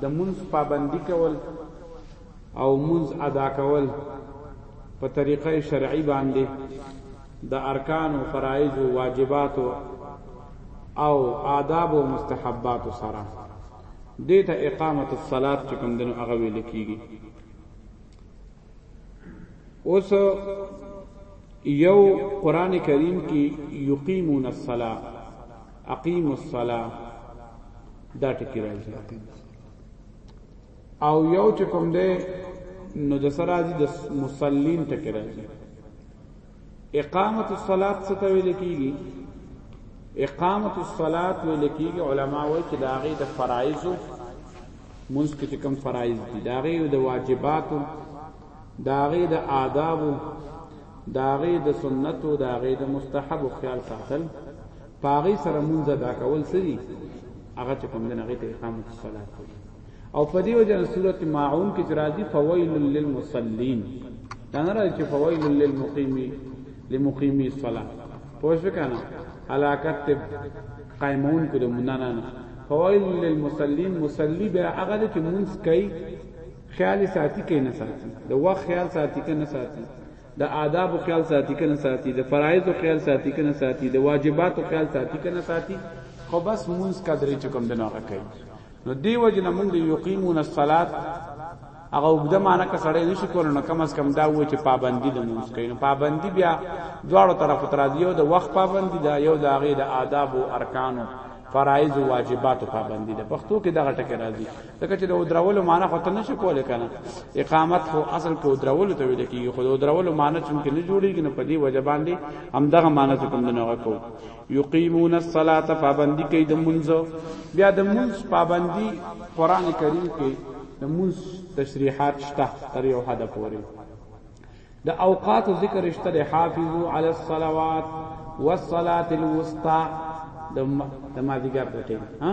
د مونځ پابندي کول او مونځ ادا کول په طریقه شرعي باندې د ارکانو، فرایضو، واجباتو او آداب او مستحباتو سره دې ته اقامت الصلات چې کوم دنو هغه ویل کیږي اوس یو قران کریم کې یقیمون الصلاه اقیم الصلاه دا ټکی راځي او یو چې کوم دی نو د سره راځي د مصلین ټکی راځي اقامت الصلاه څه ته ویل کیږي اقامت الصلاه ویل کیږي علما وایي چې دا غي د فرایض منځ کې کوم فرایض دي دا غي د واجباتو د هغې د آدابو، د هغې د سنتو، د هغې د مستحبو خیال ساتل، په هغې سره مونځ ادا کول څه دي؟ هغه چې کوم دین هغې ته اقامت الصلات وایي او په دې وجه سورت ماعون کې چې راځي فویل للمصلین دا نه راځي چې فویل للمقیمی لمقیمی الصلاه پوه شو که نه علاقت قائمون کو د منانا نه فوائل للمسلین مسلی به هغه چې مونږ کوي خیال ساتي کې نه ساتي د وخت خیال ساتي کې نه ساتي د آداب خیال ساتي کې نه ساتي د فرایض خیال ساتي کې نه ساتي د واجبات خیال ساتي کې نه ساتي خو بس مونږ قدرې چکم د نوغه کوي نو دی وجنه مونږ د یقیمون الصلات هغه وګړه معنی کا سړی نشي کول نو کم از کم دا و چې پابندی د مونږ کوي نو پابندی بیا دواړو طرفو تر دی یو د وخت پابندی دا یو د هغه د آداب او ارکان او فرایض او واجبات پابندی ده پښتو کې دغه ټکی راځي ځکه چې د ودرولو معنی خو ته نشې کولای کنه اقامت خو اصل کې ودرولو ته ویل کیږي خو د ودرولو معنی چې ممکن نه جوړیږي نو په دې وجه باندې هم دغه معنی ته کوم نه کو یقیمون الصلاۃ پابندی کوي د منځ بیا د منځ پابندی قران کریم کې د منځ تشریحات شته تر یو حد پورې د اوقات ذکر شته د حافظو علی الصلوات والصلاه الوسطى د ما د ما ذکر ته ها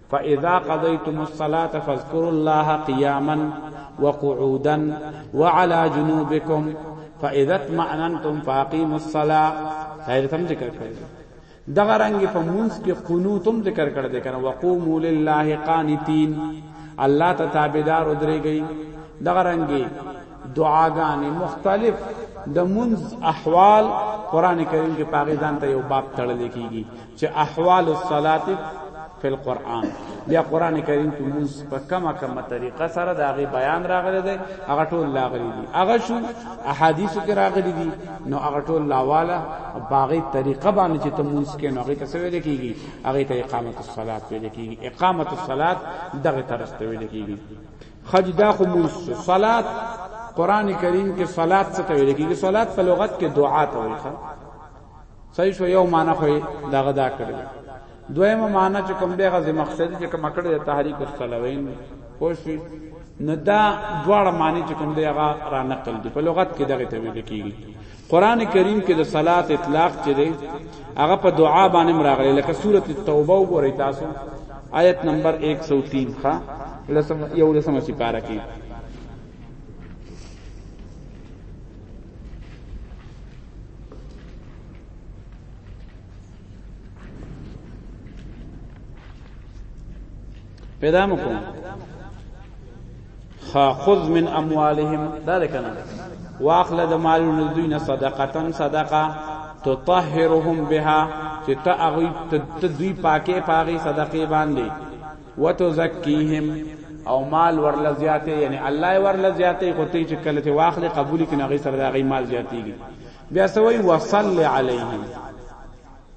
فاذا قضيتم الصلاه فاذكروا الله قياما وقعودا وعلى جنوبكم فاذا اطمأننتم فاقيموا الصلاه خیر تم ذکر کړی دغه رنگ په مونږ کې قنوت هم ذکر کړی دی کنه وقوموا لله قانتين الله ته تابعدار ودرېږي دغه رنگي دعاګانې مختلف د منز احوال قران کریم کې پاکستان ته یو باب تړل کیږي چې احوال الصلاه فی القرآن بیا قران کریم کې موږ په کما کما طریقه سره دا غي بیان راغلی دی هغه ټول لاغلی دی هغه شو احادیث کې راغلی دی نو هغه ټول لاواله باغی طریقه باندې چې ته موږ کې نو هغه ته ویل کیږي هغه ته اقامت الصلاه ویل کیږي اقامت الصلاه دغه ترسته ویل کیږي خج دا خو موږ صلات قران کریم کې صلات څه ته ویل کیږي صلات په لغت کې دعا ته ویل صحیح شو یو معنی خو دغه دا کړی دویمه معنی چې کوم دغه زمخشری چې کوم کړی د تحریک السلوین پوښی نو دا دواړه معنی چې کوم دی هغه را نقل دي په لغت کې دغه ته ویل کیږي قران کریم کې د صلات اطلاق چې دی هغه په دعا باندې مراغلی لکه سوره التوبه وګورئ تاسو آیت نمبر 103 ښا لسم یو لسم سپاره کې پیدا مکو خاخذ من اموالهم دا ده کنه واخل د مال الذين صدقه صدقه تطهرهم بها چې ته هغه تدوی پاکه پاغي صدقه باندې وتزکیهم او مال ورل زیاته یعنی الله ورل زیاته خو ته چې کله ته واخلې قبول کړي هغه سره دا غي مال زیاتیږي بیا سوی وصلی علیهم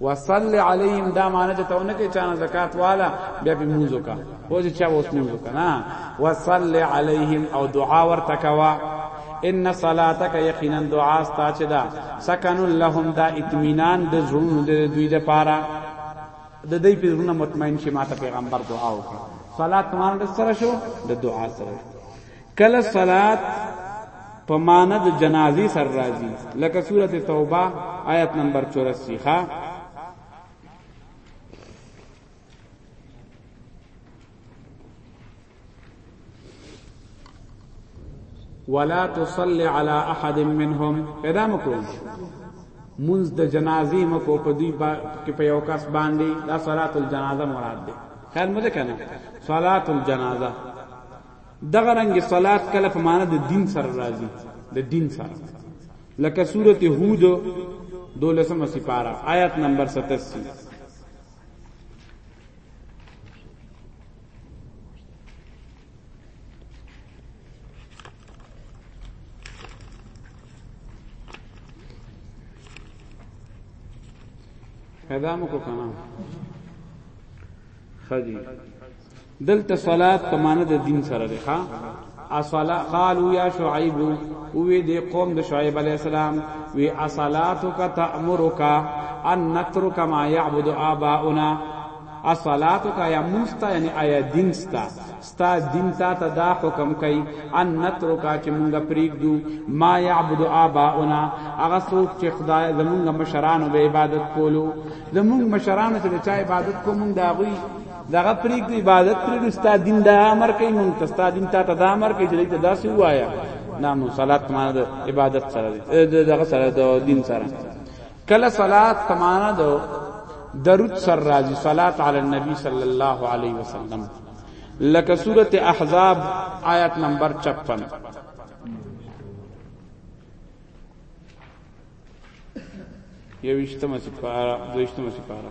وصلی علیهم دا معنی چې تاونه کې چانه زکات والا بیا په موزو کا او چې چا اوس موزو کا نه وصلی علیهم او دعا ورته کوا ان صلاتک یقینا دعا ستا چې دا سکن لهم دا اطمینان د زړونو د دوی لپاره د دې په زړه مطمئن شي ماته پیغمبر دعا وکړه صلات مان سره شو د دعا سره کله صلات په معنا د جنازي سر راځي لکه سوره توبه آیت نمبر 84 ښا ولا تصلي على احد منهم پیدا مکو منز د جنازې مکو په دوی با کې په یو کس باندې دا صلات الجنازه مراد ده خیر مده کنه صلات الجنازه دغه رنګ صلات کله په معنی د دین سره راځي د دین سره لکه سورته هود دولسمه سپاره آیت نمبر 87 پیدا مو کو کنه خدي دلته صلات په معنی د دین سره ده ها اصلا قالوا یا شعیب او وی دی قوم د شعیب علی السلام وی اصلاتک تامرک ان نترک ما یعبد آباؤنا الصلات کا یا مستا یعنی آیا دین ستا ستا دین تا ته دا حکم کوي ان نترکا چې مونږه پریږدو ما یعبد آباؤنا هغه څوک چې خدای زمونږ مشرانو به عبادت کولو زمونږ مشرانو چې چا عبادت کو مونږ دا غوي دغه پریږدو عبادت پریږدو ستا دین دا امر کوي مونږ ته ستا دین تا ته دا امر کوي چې دا څه وایا نامو صلات ما عبادت سره دغه سره دین سره کله صلات په معنا د درود سر راځي صلات علی النبی صلی الله علیه وسلم لکه سوره احزاب آیت نمبر 56 یوشتمه سپاره دوشتمه سپاره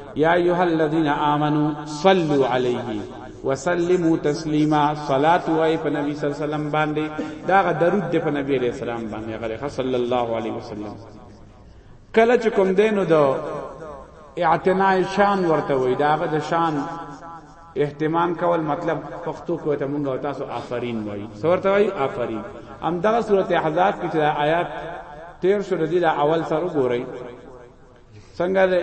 یا ایها الذین آمنو صلوا علیه وسلموا تسلیما صلات وای په نبی صلی الله علیه وسلم باندې دا غ درود د په نبی علیہ السلام باندې غره صلی الله علیه وسلم کله چې کوم دینو دو اعتناء شان ورته وای دا غ د شان اهتمام کول مطلب پښتو کې ته مونږ او تاسو آفرین وای سورته وای آفرین ام دغه سورته احزاب کې آیات 13 شو د اول سره ګورئ څنګه ده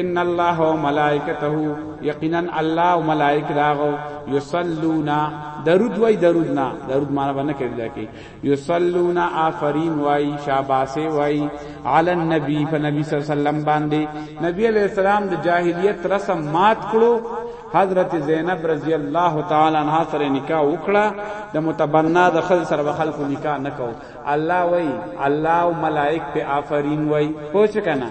ان الله وملائکته یقینا الله وملائک داغو یصلونا درود وای درود نه درود معنا باندې کړی لکه یصلونا آفرین وای شاباسه وای علی النبی فنبی صلی الله علیه وسلم باندې نبی علیہ السلام د جاهلیت رسم مات کړو حضرت زینب رضی الله تعالی عنها سره نکاح وکړه د متبنا د خل سره خلق نکاح نکاو الله وای الله او ملائک په آفرین وای پوه شو کنه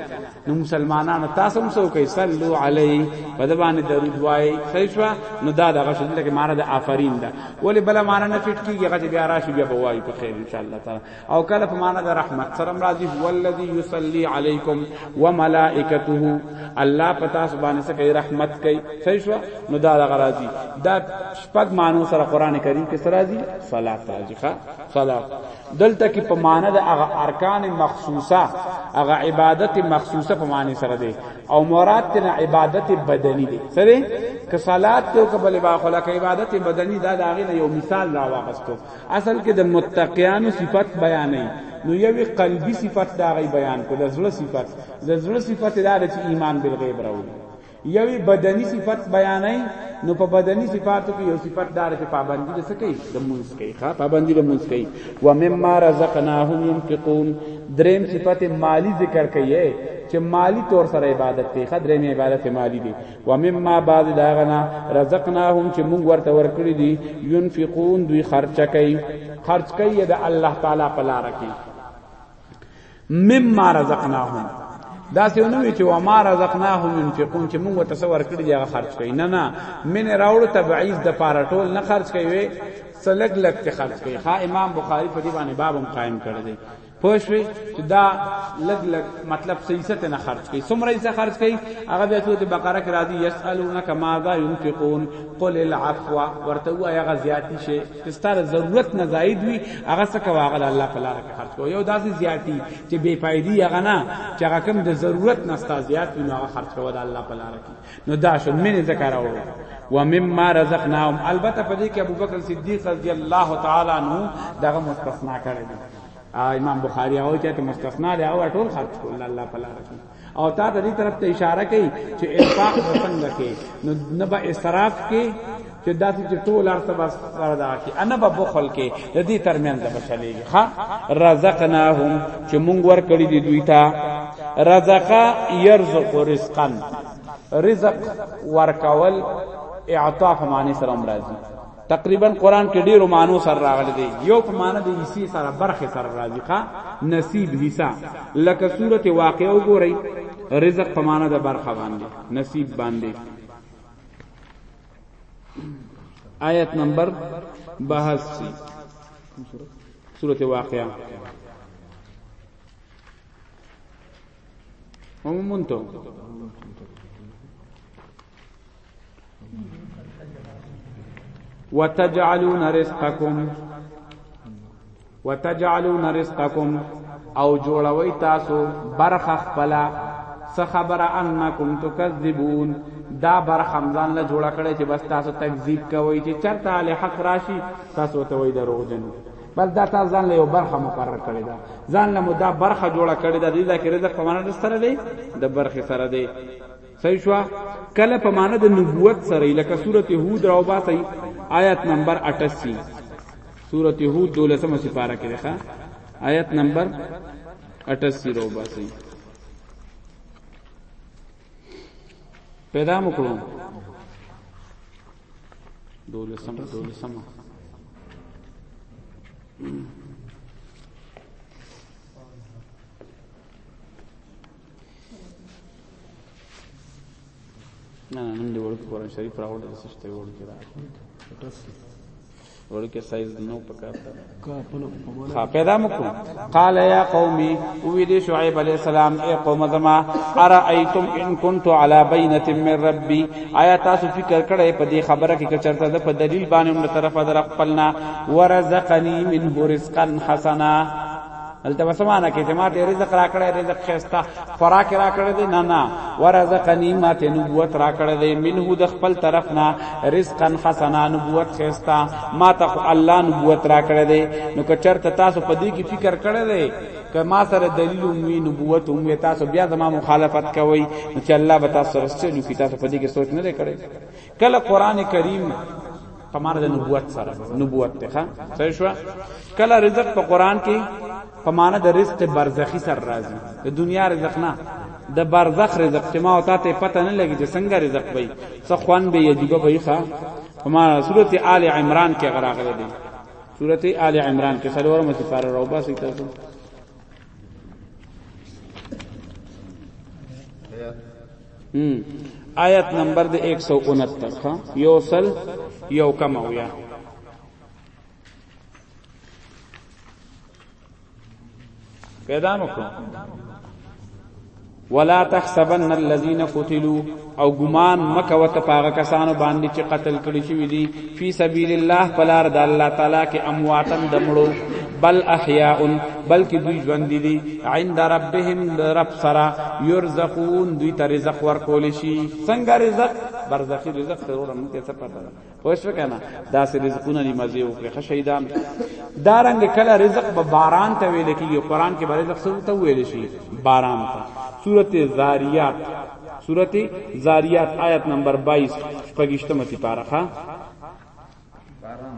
نو مسلمانانو تاسو هم څوک صلو علی په د باندې درود وای صحیح شو نو دا دغه شو لکه معنا د آفرین ده ولی بل معنا نه فټ کیږي هغه بیا راشي بیا بوای په خیر ان شاء الله تعالی او کله په معنا د رحمت سره راځي والذی یصلی علیکم وملائکته الله پتا سبحانه سے کوي رحمت کوي صحیح شو نو دا دغه راځي دا شپږ معنی سره قران کریم کې سره راځي صلات راځي ښا صلاة دلته کې په معنی د هغه ارکان مخصوصه هغه عبادت مخصوصه په معنی سره دی او مراد تن عبادت بدنی دی سره که صلات ته او قبل با خلق عبادت بدنی دا داغه نه یو مثال را واغستو اصل کې د متقیانو صفت بیانې نو یوی قلبی صفت دا غي بیان کو د زړه صفت د زړه صفت دا چې ایمان بالغیب راوړي یوی بدنی صفت بیانای نو په بدنی صفاتو کې یو صفت دار چې پابندی د سکی د مونږ کوي ښا پابندی د مونږ کوي و مما رزقناهم ينفقون دریم صفت مالی ذکر کوي چې مالی طور سره عبادت دی خدرې نه عبادت مالی دی و مما بعد داغنا رزقناهم چې مونږ ورته ورکړي دي ينفقون دوی خرچ کوي خرچ کوي د الله تعالی په لار کې مما رزقناهم دا څه نه وی چې و ما رزقناهم ينفقون چې موږ ته څور کړی دی هغه خرج کوي نه نه من راوړ تبعیض د پاره ټول نه خرج کوي سلګ لګ ته خرج کوي ها امام بخاری په دې باندې بابم قائم کړی دی پوښوي چې دا لګ لګ مطلب صحیح ست نه خرج کوي سمره یې خرج کوي هغه بیا ته بقره کې راځي یسالونک ماذا ينفقون قل العفو ورته وایي هغه زیاتی شي چې ستاره ضرورت نه زائد وي هغه څه کوه هغه الله په لار کې خرج کوه یو داسې زیاتی چې بے فائدې هغه نه چې هغه کوم د ضرورت نه ستا زیات وي هغه خرج کوه د الله په لار کې نو دا شو مې ذکر اورو و مما رزقناهم البته په دې کې ابوبکر صدیق رضی الله تعالی عنہ دغه مستثنا کړی امام بخاری او چاته مستثنا دی او ټول خرج کول الله په لار کې او تا ته دې طرف ته اشاره کوي چې انفاق څنګه کې نو نه به اسراف کې چې داسې چې ټول ارته بس وردا کې انا به بخل کې د دې ترمنځ به چلےږي ها رزقناهم چې مونږ ور کړی دي دوی ته رزقا يرزق رزقا رزق ورکول اعطاف معنی سره مرضی تقریبا قران کې ډیرو معنی سره راغلي دي یو په معنی د حصے سره برخه سره راځي ښا نصیب حصہ لکه سورته واقع وګورئ رزق په معنی د برخه باندې نصیب باندې آیت نمبر 82 سورته واقعہ هم مونته وتجعلون رزقکم وتجعلون رزقکم او جوړوي تاسو برخه خپل څه خبره انکم تکذبون دا بر خمزان له جوړ کړي چې بس تاسو تکذیب کوي چې چرته له حق راشي تاسو ته وای دروغجن بس دا تاسو ځان له یو برخه مقرر کړی دا ځان له مدا برخه جوړه کړی دا دې دا کې رزق په معنا سره دی د برخه سره دی صحیح شو کله په معنی د نبوت سره لکه سوره هود راو باسي آیت نمبر 88 سوره هود دولسمه سپاره کې ده آیت نمبر 88 راو باسي پیدا مکړو دولسم دولسم نه نه نن دی ورکه قرآن شریف راوړل څه شته ورکه را ورکه سایز نو پکار تا خا پیدا مکو قال یا قومي او دې شعیب علی السلام اے قوم زما ارایتم ان كنت على بینه من ربي آیا تاسو فکر کړئ په دې خبره کې چې چرته ده په دلیل باندې موږ طرفه در خپلنا ورزقنی منه رزقا حسنا دلته وسمانه کې چې ما ته رزق راکړی رزق خستا خوراک راکړی دی نه نه ورزقنی ما ته نبوت راکړی دی منه د خپل طرف نه رزقا حسنا نبوت خستا ما ته الله نبوت راکړی دی نو که چرته تاسو په دې کې فکر کړی دی که ما سره دلیل وی نبوت وی تاسو بیا زما مخالفت کوي چې الله به تاسو سره څه لوي تاسو په دې کې سوچ نه لري کله قران کریم په معنا د نبوت سره نبوت ته صحیح شو کله رزق په قران کې په معنا د رزق برزخی سره راځي د دنیا رزق نه د برزخ رزق چې ما او ته پته نه لګي چې څنګه رزق وي څه خوان به یجبه وي ښا په معنا سورته آل عمران کې غراغله دي سورته آل عمران کې سلورمه سپاره روبه سي تاسو آیت نمبر د 169 ښا یو سل یو کم او یا پیدا مکو ولا تحسبن الذين قتلوا او ګمان مکوه ته پاغه کسانو باندې چې قتل کړي شوی دي فی سبیل الله پلار د الله تعالی کې امواتن دمړو بل احیاء بلکې دوی ژوند دي عند ربهم رب سرا يرزقون دوی ته رزق ورکول شي څنګه رزق برزخی رزق ضرور موږ ته څه پته پوه شو کنه دا سه رزقونه دی مزه او کې شهیدان دا رنګ کله رزق به باران ته ویل کیږي قران کې به رزق څه ته ویل شي باران ته سورته زاریات سورته زاریات آیت نمبر 22 پګشتمه سپارخه باران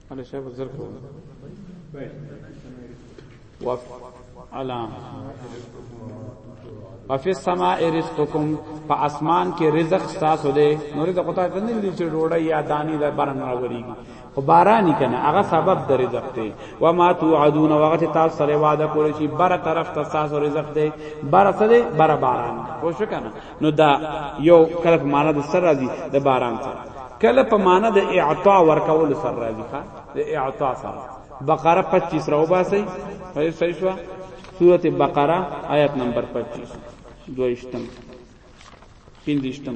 على شيء بزرگ وف علام وفي السماء رزقكم په اسمان کې رزق تاسو دی نو رزق ته څنګه دي چې ډوډۍ یا دانی د باران راوړيږي خو باران کنه هغه سبب د رزق دی و ما توعدون وقت تاسو سره وعده کول شي بر طرف ته تاسو رزق دی بر سره بر باران خو شو کنه نو دا یو کله په معنا د سر راځي د باران سره کله په معنا د اعطا ورکول سر راځي ښا د اعطا سره بقره 25 راو باسي صحیح صحیح شو سوره بقره آیت نمبر 25 دویشتم پیندشتم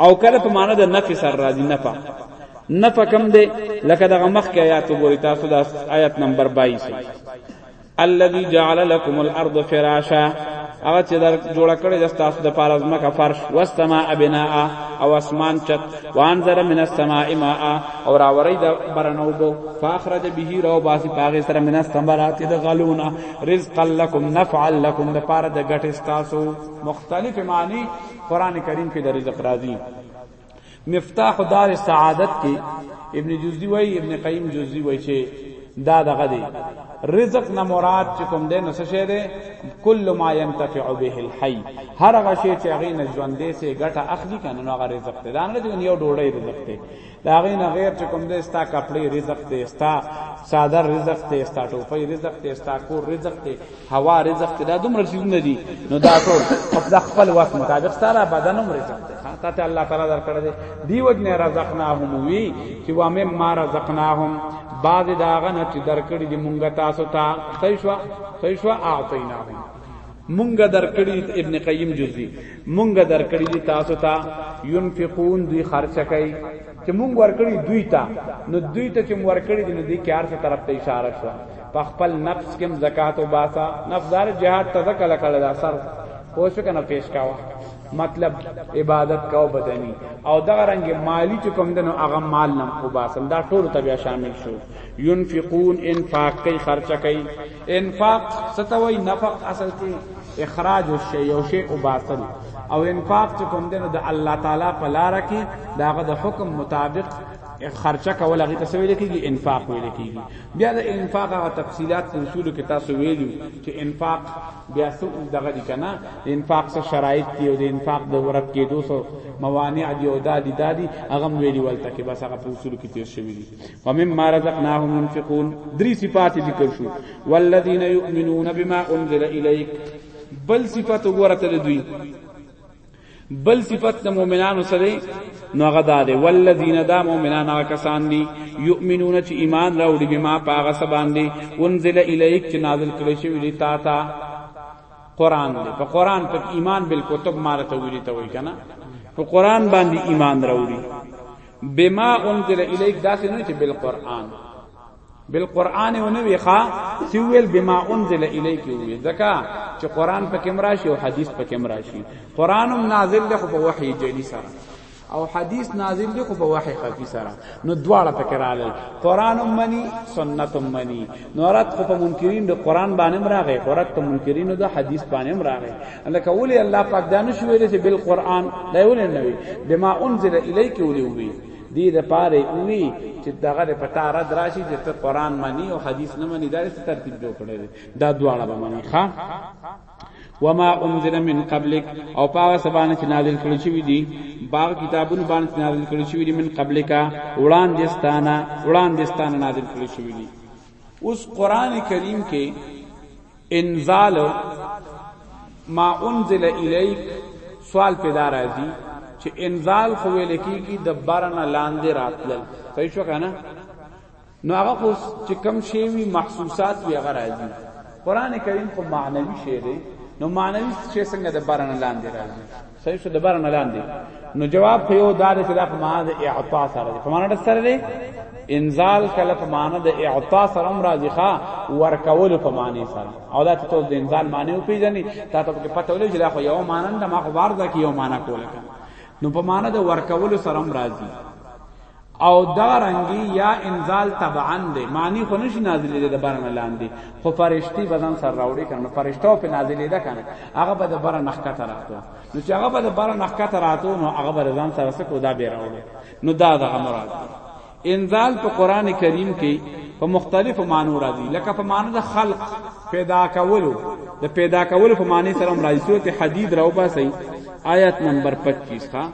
او کله په معنا د نفي سره راځي نفع نفع کم دی لکه دغه مخ کې آیات وګورئ تاسو د آیت نمبر 22 الذي جعل لكم الارض فراشا هغه چې در جوړ کړی د تاسو د پاره ځمکه فرش و سما بناء او اسمان چت وانذر من السماء ماء او راوري د برنو بو فاخرج به رو باسی پاغه سره من الثمرات د غلونا رزقا لكم نفعا لكم د پاره د غټ تاسو مختلف معنی قران کریم کې د رزق راځي مفتاح دار سعادت کې ابن جوزی وای ابن قیم جوزی وای چې دا دغه دی رزق نه مراد چې کوم دی نو څه شی دی کل ما ينتفع به الحي هر هغه شی چې هغه نه ژوندې سي ګټه اخلي کنه نو هغه رزق دی دا نه دی یو ډوړی رزق دی دا غي نه غیر چې کوم دې ستا کپڑے رزق دې ستا صادر رزق دې ستا ټوپۍ رزق دې ستا کور رزق دې هوا رزق دې دا دومره رزقونه دي نو دا ټول خپل خپل وخت مطابق سره بدن هم رزق دې خاطه ته الله تعالی درکړه دې دی وجنه رزقناهم وی چې وا مې ما رزقناهم بعد داغه نه چې درکړي دې مونږه تاسو ته خیشوا خیشوا اعطیناهم مونږه درکړی ابن قیم جزوی مونږه درکړی دي تاسو ته ينفقون دوی خرچه کوي چې مونږ ورکړی دوی ته نو دوی ته چې مونږ ورکړی دي نو دوی کار څه طرف ته اشاره شو په خپل نفس کې زکات او باسا نفزار جهاد تذکل کړل اثر پوه شو کنه پیش کاوه مطلب عبادت کاو بدنی او دا رنګ مالی چې کوم دنو هغه مال نم او باسم دا ټول تبیا شامل شو ينفقون انفاق کوي خرچه کوي انفاق ستوي نفق اصل کې اخراج الشی او شی او باطل او انفاق چې کوم دنو د الله تعالی په لار کې داغه د حکم مطابق خرچه کول هغه څه ویل کیږي انفاق ویل کیږي بیا د انفاق هغه تفصيلات په اصول کې تاسو ویلو چې انفاق بیا څه دغه دي کنه انفاق څه شرایط دي او د انفاق د ورک کېدو څه موانع دي او دادي دادي هغه ویلي ولته کې بس هغه په اصول کې تیر شوی دي ومما رزقناهم ينفقون دري صفات ذکر شو والذين يؤمنون بما انزل اليك بل صفات ورته دوی بل صفت د مؤمنانو سره نو هغه دا دی والذین دا مؤمنان هغه کسان دي یؤمنون چې ایمان راوړي بما پاغه سبان دي انزل الیک چې نازل کړي شوی دی تا تا قران دی په قران په ایمان بالکتب مارته ویلی ته وای کنه په قران باندې ایمان راوړي بما انزل الیک داسې نه چې بالقران بالقران و نوی ښا سی ویل بما انزل الیک وی زکا چې قران په کمرا شي او حدیث په کمرا شي قران نازل ده په وحی جلی سره او حدیث نازل دی خو په وحی خفی سره نو دواړه پکې رااله قران منی سنت منی نو رد خو په منکرین د قران باندې مراغه خو رد په منکرین د حدیث باندې مراغه الکه ولی الله پاک دا نشو ویل چې بل قران دا ول نه وی بما انزل الیک ولی وی دې د پاره وی چې دغه د پتا رد راشي چې ته قران مانی او حدیث نه مانی دا څه ترتیب جوړ کړی دا دواړه به مانی ښا وما انزل من قبلک او پاغه سبانه چې نازل کړی شوی دی باغ کتابونه باندې نازل کړی شوی دی من قبلکا وړاندې ستانه وړاندې ستانه نازل کړی شوی دی اوس قران کریم کې انزال ما انزل الیک سوال پیدا راځي چې انزال خو ویل کیږي د بارنا لاندې راتلل صحیح شو کنه نو هغه خو چې کم شی وي محسوسات وي هغه راځي قران کریم خو معنوي شی دی نو معنوي شی څنګه د بارن لاندې راځي صحیح شو د بارن لاندې نو جواب خو یو دار چې دا په معنا د اعطا سره دی په معنا د سره دی انزال کله په معنا د اعطا سره هم راځي ښا ورکول په معنی سره او دا ته د انزال معنی او پیژنې تا ته په پته ولې چې دا خو یو معنا ده ما خو بار ده کې یو معنا کوله نو په معنا د ورکول سره هم راځي او دا رنگی یا انزال طبعا دی معنی خو نشی نازلی ده برن لاندې خو فرشتي بزن سر راوړي کنه فرشتو په نازلی ده کنه هغه به د برن نخکته راتو نو چې هغه به د برن نخکته راتو نو هغه به ځان سره سکو دا به راوړي نو دا دغه مراد انزال په قران کریم کې په مختلفو معنو راځي لکه په معنی د خلق پیدا کولو د پیدا کولو په معنی سره راځي ته حدید راو باسي آیت نمبر 25 ښا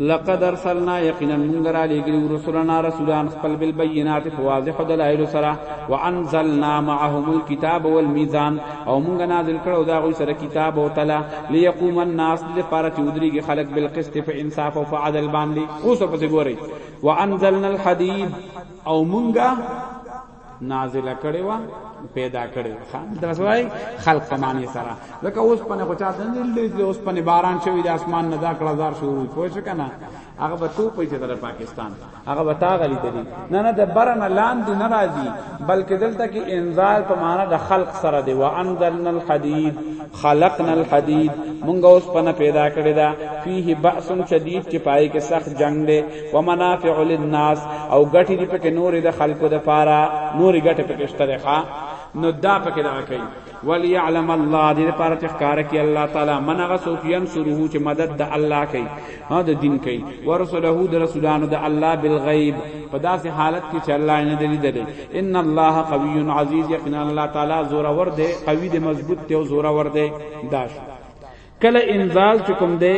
لقد ارسلنا یقینا موږ را لېږلي رسولنا رسولان خپل بالبینات په واضح دلایل سره وانزلنا معهم الكتاب والميزان او موږ نازل کړو دا غوي سره کتاب او تلا ليقوم الناس لپاره چې ودرېږي خلق بالقسط په انصاف او په عدل باندې اوس په ګوري وانزلنا الحديد او موږ نازله کړي وا پیدا کړي وا درس وای خلق په معنی سره ځکه اوس پنه خو چا دنځل دي اوس پنه باران شوی د اسمان نه دا کړه زار شروع پوه شو کنه هغه به تو پیسې در پاکستان هغه به تا غلی دی نه نه د برن لاندې ناراضي بلکې دلته کې انذار په معنا د خلق سره دی وانزلنا الحديد خلقنا الحديد مونږه اوس پنه پیدا کړی دا فيه باس شدید چې پای کې سخت جنگ دی ومنافع للناس او غټی دی پکې نور د خلکو د پاره نور غټه پکې شته ده نو دا پکې دا کوي وليعلم الله دې لپاره چې ښکار کوي الله تعالی من غسوک ينصره چې مدد د الله کوي ها د دین کوي ورسله د رسولانو د الله بالغیب په داسې حالت کې چې الله نه دی لیدلی ان الله قوی عزیز یقینا الله تعالی زور ور دی قوی دی مضبوط دی او زور ور دی داش کله انزال چکم دی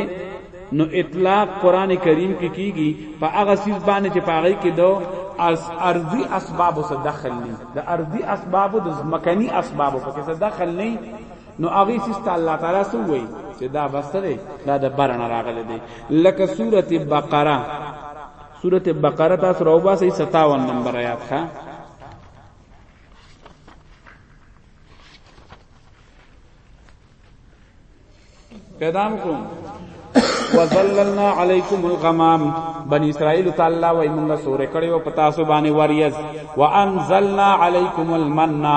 نو اطلاق قران کریم کې کی کیږي په هغه سیس باندې چې پاغي کې دو از ارضی اسباب سره دخل نه د ارضی اسباب د مکانی اسباب په کې سره دخل نه نو هغه سیست الله تعالی سو وی چې دا بسره دا د برن راغله دی لکه سوره بقره سوره بقره تاسو راو باسي 57 نمبر آیات ښا پیدام کوم وظللنا علیکم الغمام بنی اسرائیل تعالی وای مونږه سورې کړي او پتا سو باندې وریز وانزلنا علیکم المنّا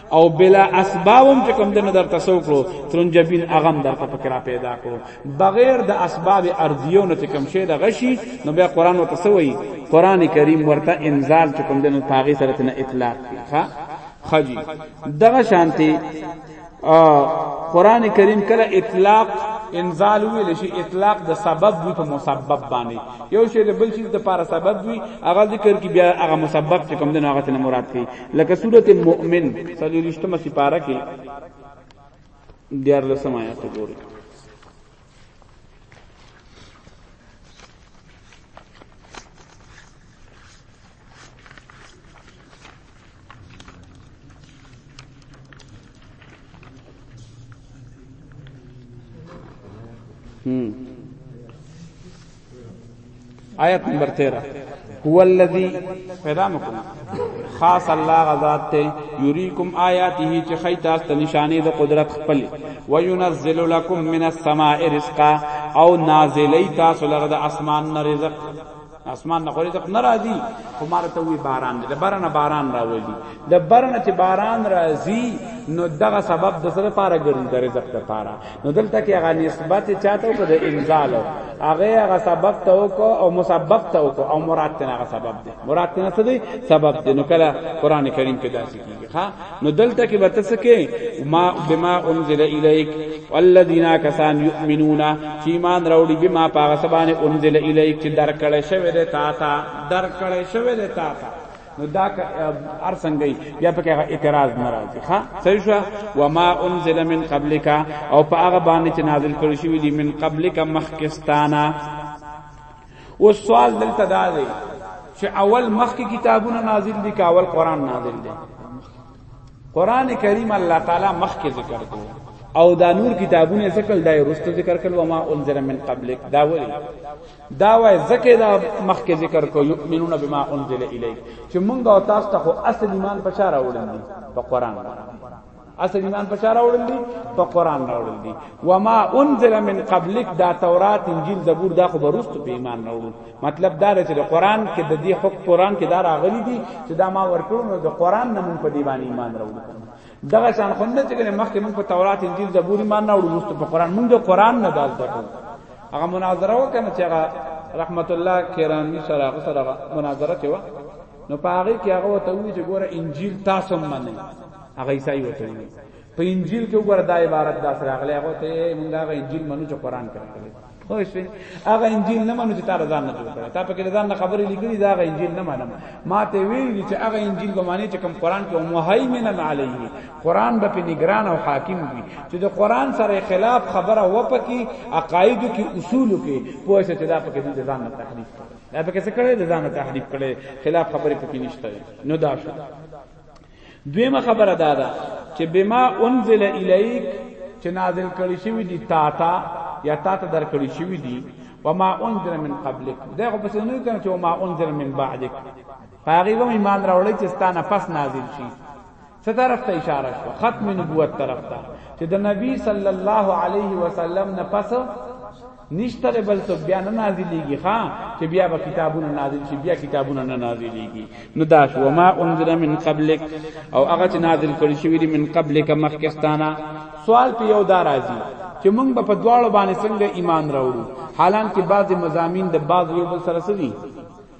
او بلا اسبابم چې کوم دنه در تاسو کړو ترنجبین اغم در په فکر پیدا کړو بغیر د اسباب ارضیو نه کوم شی د غشي نو بیا قران او تسوی قران کریم ورته انزال چې کوم دنه پاغي سره تنه اطلاق ښا خجی دغه شانتی قران کریم کله اطلاق انزال ویل شي اطلاق د سبب وی په مسبب باندې یو شی د بل شی د لپاره سبب وی هغه ذکر کی بیا هغه مسبب چې کوم دنه هغه ته مراد کی لکه سورت مؤمن صلی رشتمه سپاره کې دیار لسم آیات وګورئ آیت نمبر 13 هو الذی پیدا مکو خاص الله غذات ته یریکم آیاته چې خی تاسو ته نشانه د قدرت خپل و ينزل لكم من السماء رزقا او نازلی تاسو لغه د اسمان نه رزق اسمان نه رزق ناراضي خو مار ته وی باران د باران باران راوځي د باران چې باران راځي نو دغه سبب د سره پاره ګرځي د رزق لپاره نو دلته کې هغه نسبت چاته کو د انزال هغه هغه سبب ته کو او مسبب ته کو او مراد ته هغه سبب دی مراد ته څه دی سبب دی نو کله قران کریم کې داسې کیږي ها نو دلته کې به تاسو کې ما بما انزل الیک والذین کسان یؤمنون چې ایمان راوړي بما پاغه سبانه انزل الیک چې درکړې شوی دی تا تا درکړې شوی دی تا تا نو دا هر څنګه بیا پکې هغه اعتراض ناراضي ها صحیح شو و ما انزل من قبلک او په هغه باندې چې نازل کړی شوی دی من قبلک مخکستانا او سوال دلته دا دی چې اول مخکې کتابونه نازل دي که اول قران نازل دي قران کریم الله تعالی مخکې ذکر کو او دا نور کتابونه ذکر دای رستو ذکر کړي و ما انزل من قبلک دا ولی دا وای ذکر دا مخکې ذکر کو یؤمنون بما انزل الیک چې مونږ او تاسو ته خو اصل ایمان په شاره وړاندې په قران اصل ایمان په شاره وړاندې په قران وړاندې و ما انزل من قبلک دا تورات انجیل زبور دا خو برستو په ایمان وړاندې مطلب دا دی چې د قران کې د دې حق قران کې دا راغلي دي چې دا ما ورکړو نو د قران نه مونږ په دی باندې ایمان راوړو دغه شان خو نه چې مخکې مونږ په تورات انجیل زبور ایمان نه وړو په قران مونږ د قران نه دال تکو هغه مناظره وکړه چې هغه رحمت الله کرانی سره هغه سره مناظره کوي نو په هغه کې هغه ته وی چې ګوره انجیل تاسو منئ هغه عیسی وته وی په انجیل کې ګوره دا عبارت دا سره هغه هغه ته مونږ هغه انجیل منو چې قران کې خو شي هغه انجیل نه منو چې تا ځان نه جوړ کړ تا په کې ځان نه خبرې لیکلې دا هغه انجیل نه منم ما ته ویل چې هغه انجیل به معنی چې کوم قران کې مهیمن علیه قران به په نگران او حاکم وي چې د قران سره خلاف خبره و پکې عقاید کې اصول کې پوه شي چې دا په کې ځان نه تحریف کړ دا په کې څه کړي ځان نه تحریف کړي خلاف خبرې پکې نشته نو دا شو دویمه خبره دا ده چې بما انزل الیک چې نازل کړی شوی دی تا تا یا تا ته در کړی شوی دی وما انزل من قبلک دا خو پس نه کنه چې وما انزل من بعدک پاغي وم ایمان راوړی چې ستانه پس نازل شي څه طرف ته اشاره شو ختم نبوت طرف ته چې د نبی صلی الله علیه وسلم نه پس نشته دی بل څوک بیا نه نازلیږي ښا چې بیا به کتابونه نازل شي بیا کتابونه نه نازلیږي نو دا شو ما انذر من قبلک او هغه چې نازل کړي شوی دی من قبلک مخکستانه سوال په یو دا راځي چې موږ به په دواړو باندې څنګه ایمان راوړو حالان کې بعض مزامین د بعض یو بل سره سړي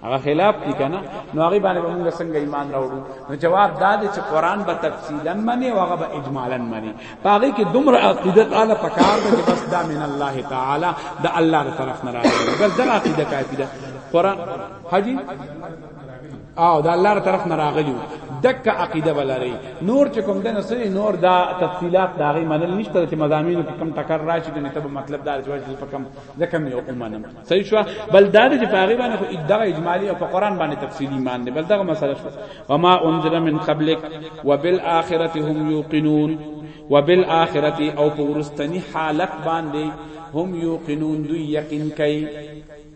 هغه خلاف دي کنه نو هغه باندې موږ څنګه ایمان راوړو نو جواب دا دی چې قران به تفصیلا منی او هغه به اجمالا منی پاره کې دومره عقیدت اعلی پکار ده چې بس دا من الله تعالی دا الله تر طرف نه راځي بس دا عقیده کافی ده قران حاجی او دا الله تر طرف نه راغلی دک عقیده ولري نور چې کوم دنه سری نور دا تفصيلات دا غي منل نشته چې مزامینو کې کم ټکر راشي دنه ته مطلب دا چې په کم ځکه مې ومنم صحیح شو بل دا دې په هغه باندې خو دغه اجمالی او په قران باندې تفصیلی ایمان دی بل دغه مسله شو وما انزل من قبلک وبالاخره هم یوقنون وبالاخره او په ورستنی حالت باندې هم یوقنون دوی یقین کوي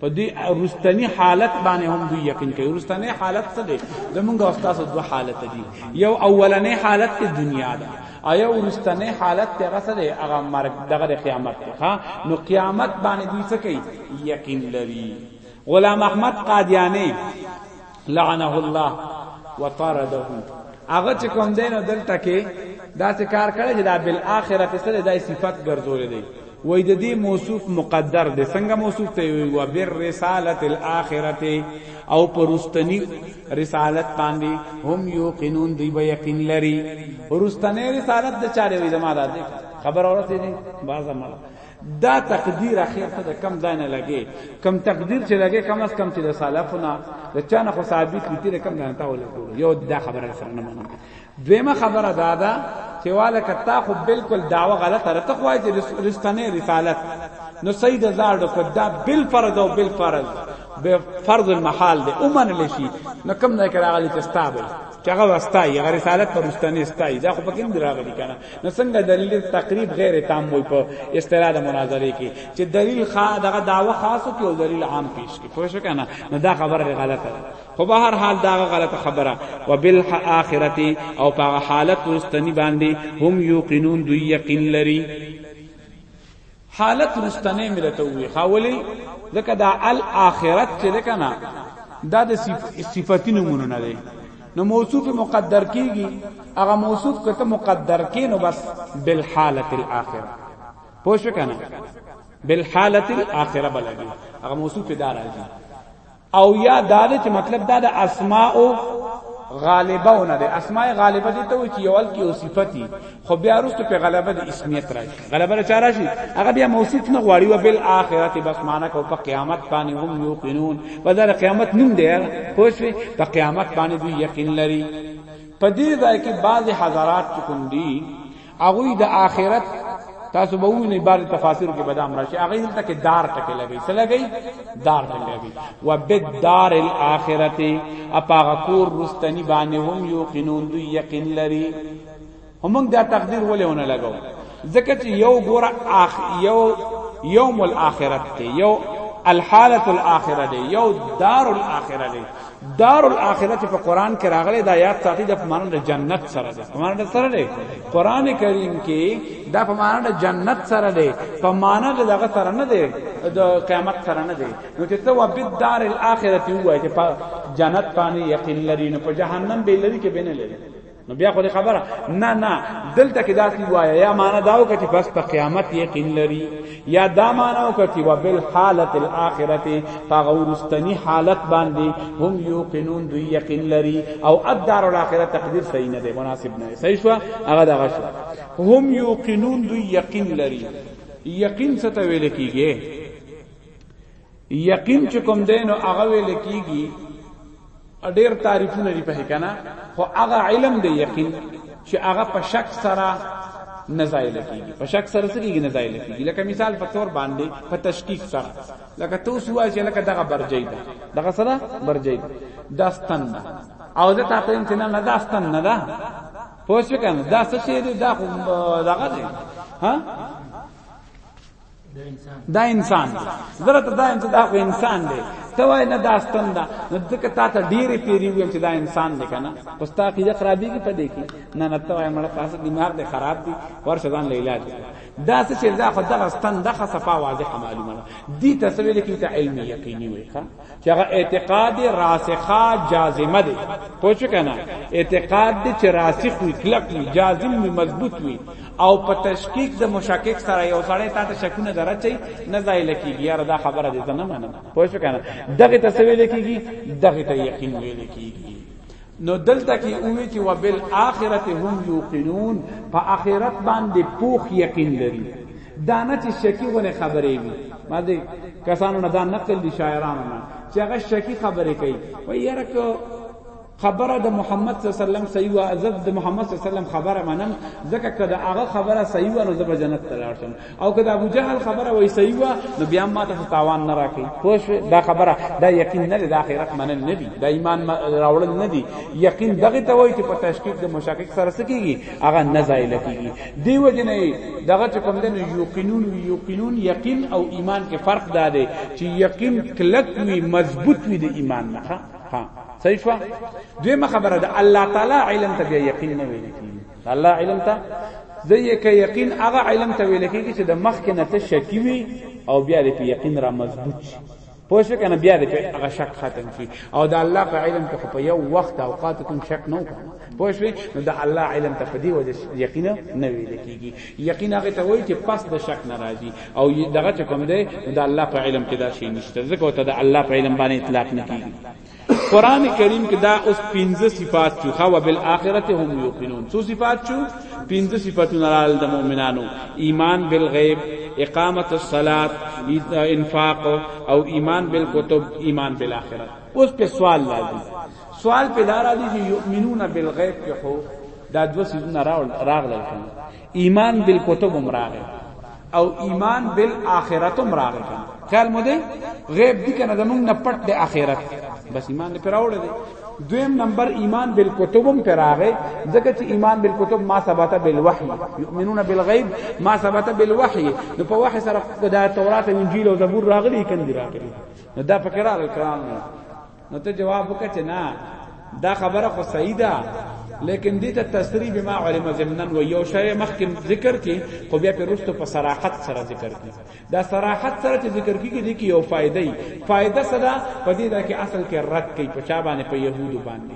په دې ورستنی حالت باندې هم دوی یقین کوي ورستنی حالت څه دی زمونږ استاد دوه حالت دي یو اولنې حالت کې دنیا ده آیا ورستنه حالت ته غسه دی هغه مرګ دغه قیامت دی ها نو قیامت باندې دوی څه کوي یقین لري غلام احمد قادیانی لعنه الله وطرده هغه چې کوم دین دلته کې دا څه کار کړی چې دا بل اخرت سره دای صفت ګرځولې دی وای د دې موصوف مقدر د څنګه موصوف ته وی و بر رسالت الاخرته او پرستنی رسالت باندې هم یو قانون دی به یقین لري پرستنی رسالت د چاره وی زما ده خبر اورته دي بازه مال دا تقدیر اخر ته کم ځای نه لګي کم تقدیر چې لګي کم از کم چې د سلفنا د چانه خو ثابت کیږي کم نه تا ولګو یو دا خبره سره نه منم دویمه خبره دا ده چې واله کتا خو بالکل داوا غلطه راته خوای چې رسالت رسالت نو سید زار د خدا بل فرض او بل فرض به فرض المحال دی اومن لشي نو کوم نه کړه غلی چې ستابل چې هغه واستای غیر رسالت پر مستنی استای دا خو پکې نه راغلی کنه نو څنګه دلیل تقریب غیر تام وي په استراد مناظره کې چې دلیل خا دغه داوا خاصو کې او دلیل عام پیش کې پوه شو کنه نو دا خبره غلطه ده خو به هر حال دا غلطه خبره وبالح اخرته او په حالت ورستنی باندې هم یوقنون دوی یقین لري حالت ورستنی ملته وی خاولی ځکه دا الاخرت چې ده کنه دا د صفاتی نمونه نه دی نو موصوف مقدر کیږي هغه موصوف کته مقدر کینو بس بالحالت الاخره پوه شو کنه بالحالت الاخره بلګي هغه موصوف دار راځي او یا دا چې مطلب دا د اسماء غالبونه ده اسماء غالبه دي ته چې یو الکی او صفتی خو بیا وروسته په غلبه د اسمیت راشي غلبه را راشي هغه بیا موصوف نه غواړي او بل اخرت بس معنا کو په قیامت باندې هم یوقنون وذر قیامت نوم دی خوش په قیامت باندې دوی یقین لري په دې ځای کې بعض حضرات کوم دي هغه د آخرت تاسو به وینئ بعض تفاسیر کې بدام راشي هغه دلته کې دار ټکه لګي څه لګي دار ټکه لګي وبالدار الاخرته اپاغه کور رستنی باندې هم یقینون دوی یقین لري همون دا تقدیر ولېونه لګاو ځکه چې یو ګور اخ یو یوم الاخرت ته یو الحاله الاخره دی یو دار الاخره دی دار الاخره چې په قران کې راغلي دا یاد ساتي د پمانه د جنت سره ده پمانه د سره ده قران کریم کې دا پمانه د جنت سره ده پمانه د دغه سره نه ده د قیامت سره نه ده نو چې ته وبد دار الاخره ته وایې چې جنت باندې یقین لري نو په جهنم به لري کې بنه لري نو بیا خو خبره نه نه دلته کې داسې وایا یا معنا داو کچې بس په قیامت یقین لري یا دا معنا او کچې وبال حالت الاخرته فغورستنی حالت باندې هم یوقنون دوی یقین لري او الدار الاخره تقدیر صحیح نه دی مناسب نه صحیح شو هغه دغه شو هم یوقنون دوی یقین لري یقین څه ته ویل کیږي یقین چې کوم دی نو هغه ویل کیږي ډیر تعریفونه لري په کنه خو هغه علم دی یقین چې هغه په شک سره نه زایل کیږي په شک سره څه کیږي نه زایل کیږي لکه مثال په تور باندې په تشکیک سره لکه تو سوا چې لکه دغه برجی ده دغه سره برجی ده داستان ده او زه تاسو انتنا نه داستان نه ده پوه شو کنه دا څه شی دی دا خو دغه دی ها دا انسان دی زره ته دا انسان دا خو انسان دی ته وای نه دا ستن دا نو ځکه تا ته ډیره پیری ویم چې دا انسان دی کنه اوس تا عقیده خرابې کې پدې کې نه نه ته وای مړه تاسو دماغ دې خراب دی ورشه ځان له علاج دا څه چې دا خو دغه ستن دغه صفه واضحه معلومه ده دي ته سویل کې ته علم یقیني وي ښا چې هغه اعتقاد راسخه جازمه دی پوه شو کنه اعتقاد دی چې راسخ وي کلک وي جازم وي مضبوط وي او په تشکیک د مشکک سره یو سړی تا ته شکونه درچي نه ځای لکیږي یاره دا خبره دې نه منم پوه شو کنه دغه تسویل کیږي دغه ته یقین ویل کیږي نو دلته کې اوې چې وبال اخرت هم یوقنون په اخرت باندې پوخ یقین لري دا نه چې شکی غونه خبرې وي باندې کسانو نه دا نقل دي شاعرانو نه چې هغه شکی خبرې کوي و یاره کو خبره د محمد صلی الله علیه وسلم صحیح وا عزت د محمد صلی الله علیه وسلم خبره منم ځکه کده هغه خبره صحیح وا نو زب جنت ته لاړ شم او که د ابو جهل خبره وای صحیح وا نو بیا ما ته تاوان نه راکې خوش دا خبره دا یقین نه د اخرت منل نه دی دا ایمان راوړل نه دی یقین دغه ته وای چې په تشکیک د مشکک سره سکیږي هغه نه زایل کیږي دی وجنه دغه چې کوم دنه یقینون یقینون یقین او ایمان کې فرق دا دی چې یقین کلک وی مضبوط وی د ایمان نه ها صحیح شو دویمه خبره ده الله تعالی علم ته بیا یقین نه ویل کیږي الله علم ته د یک یقین هغه علم ته ویل کیږي چې د مخ کې نته شکی وي او بیا د یقین را مضبوط شي پوه شو کنه بیا د هغه شک ختم شي او د الله په علم ته په یو وخت اوقات کوم شک نه وکړي پوه شو نو د الله علم ته په دې وجه یقین نه ویل کیږي یقین هغه ته وایي چې پس د شک ناراضي او دغه کوم دی د الله په علم کې دا شی نشته ځکه ته د الله په علم باندې اطلاق نه کیږي قران کریم کې دا اوس پنځه صفات شو خو بالآخرته هم یوقنون څو صفات شو پنځه صفاتونه لال د مؤمنانو ایمان بالغیب اقامت الصلاة انفاق او ایمان بالکتب ایمان بالآخرت اوس په سوال لازم سوال په دارا دي چې یؤمنون بالغیب کې خو دا دو سيزونه راغلل کنه ایمان بالکتب امراغه او ایمان بالآخرت امراغه خیال مو دی غیب دی کنه زمون نه پټ دی آخرت بس ایمان نه پراوړه دی دویم نمبر ایمان بالکتب هم پراغه ځکه چې ایمان بالکتب ما ثبت بالوحی یؤمنون بالغیب ما ثبت بالوحی نو په وحی سره د تورات او انجیل او زبور راغلی کندی راغلی نو دا فکر راغلی نو ته جواب وکړه چې نه دا خبره خو صحیح ده لیکن دې ته تصریح بما علم ضمنن و یو شی مخکې ذکر کې خو بیا په رستو په صراحت سره ذکر کې دا صراحت سره چې ذکر کې دې کې یو فائدې فائدہ صدا په دې دا کې اصل کې رد کې په چا باندې په يهودو باندې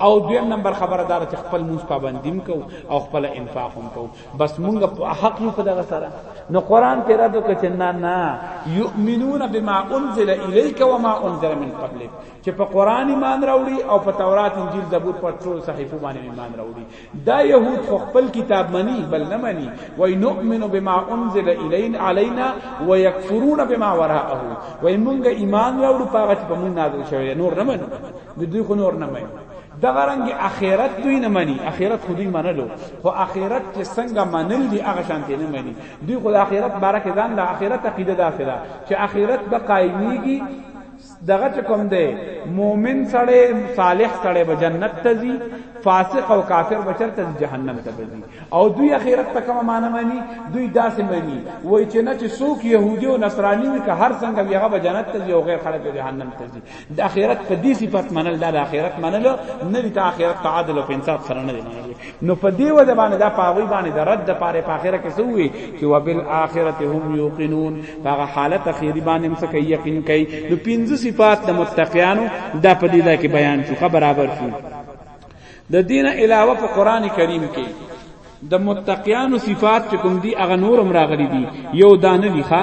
او دویم نمبر خبره دار چې خپل موږ پابندیم کو او خپل انفاق هم کو بس موږ په حق یو په دغه سره نو قران ته رد وکړه نه نه یؤمنون بما انزل الیک وما انزل من قبلک چې په قران ایمان راوړي او په تورات انجیل زبور پر ټول صحیفو باندې ایمان راوړي دا يهود خو خپل کتاب مني بل نه مني وای نؤمن بما انزل الينا علينا ويكفرون بما وراءه وای مونږه ایمان راوړو پاغه چې په مونږ نازل شوی نور نه منو د دوی خو نور نه مني دا غرنګ اخرت دوی نه مني اخرت خو دوی منلو خو اخرت چې څنګه منل دي هغه شان نه مني دوی خو اخرت بارکه ځان د اخرت عقیده داخله چې اخرت به قائميږي دغه چې کوم دی مؤمن سړی صالح سړی به جنت ته ځي فاسق او کافر به چرته جهنم ته ځي او دوی اخرت ته کومه معنی مانی دوی داسې مانی وای چې نه چې څوک يهودي او نصراني وي که هر څنګه یغه به جنت ته ځي او غیر خلک جهنم ته ځي د اخرت په دې صفات منل د اخرت منل نه د اخرت تعادل او انصاف سره نه دی نو په دی وجه باندې دا پاوی باندې د رد لپاره په اخره کې څه وی چې وبالاخره هم یوقنون هغه حالت اخیری باندې هم څه کوي یقین کوي نو پنځه صفات د متقینانو دا په دې ځای کې بیان شو خبر برابر شو د دین علاوه په قران کریم کې د متقینانو صفات چې کوم دي هغه نورم راغلي دي یو دانه دي ښا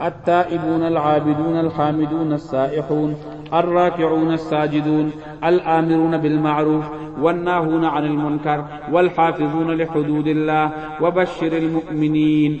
عن التائبون العابدون الحامدون السائحون الراكعون الساجدون الآمرون بالمعروف والناهون عن المنكر والحافظون لحدود الله وبشر المؤمنين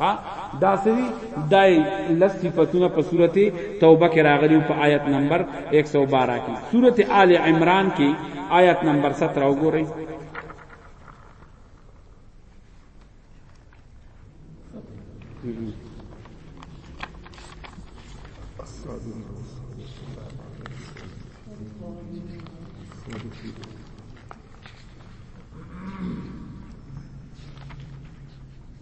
ها دا سری دای لس صفاتونه په سورته توبه کې راغلی په آیت نمبر 112 کې سورته آل عمران کې آیت نمبر 17 وګورئ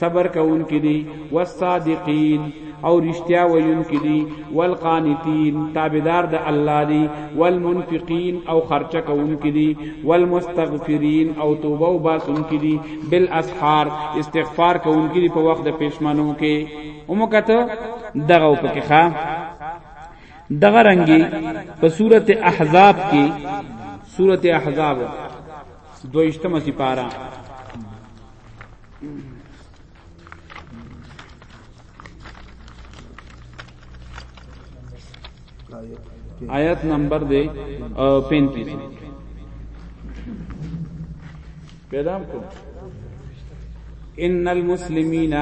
صبر کوونکي دي والصادقین او رښتیا ویونکي دي والقانتین تابعدار د الله دي والمنفقین او خرچه کوونکي دي والمستغفرین او توبه او باسونکي دي بالاسحار استغفار کوونکي دي په وخت د پښمنو کې اومکته دغه پکې ښا دغه رنګي په سورته احزاب کې سورته احزاب دویشتمه سپاره آیت نمبر دی 35 پیدام کو ان المسلمین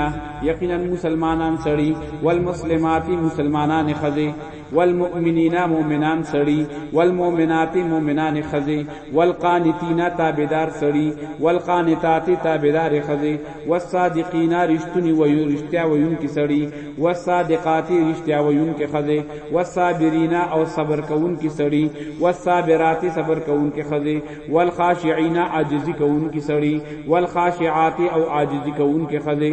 یقینا مسلمانان سړي والمسلمات مسلمانان خزي والمؤمنین مؤمنان سړي والمؤمنات مؤمنانې ښځې والقانتین تابعدار سړي والقانتات تابعدارې ښځې والصادقین رښتوني ویو رښتیا ویونکي سړي والصادقات رښتیا ویونکې ښځې والصابرین او صبر کوونکي سړي والصابرات صبر کوونکې ښځې والخاشعین عاجزي کوونکي سړي والخاشعات او عاجزي کوونکې ښځې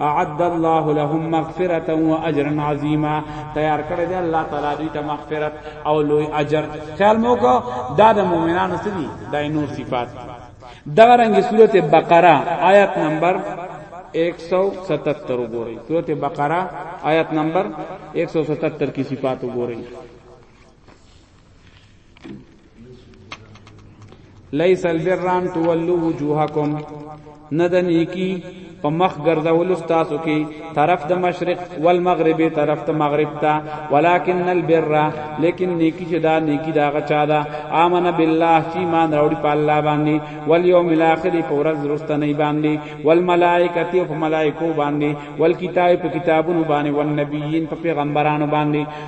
اعد الله لهم مغفرة واجرا عظیما تیار کړی دی الله تعالی دوی ته مغفرت او لوی اجر خیال مو کو دا د مؤمنانو سړي دای نور صفات دغه رنګ سورته بقره آیت نمبر 177 وګورئ سورته بقره آیت نمبر 177 کی صفات وګورئ لیس البران تولوا وجوهکم نه د نیکی په مخ ګرځول تاسو کې طرف د مشرق والمغرب طرف د مغرب ته ولکن البر لیکن نیکی چې دا نیکی دا غچا دا امن بالله چې مان راوړي په الله باندې والیوم الاخر په ورځ رستنه باندې والملائکه او ملائکه باندې والکتاب په کتابونو باندې والنبیین په پیغمبرانو باندې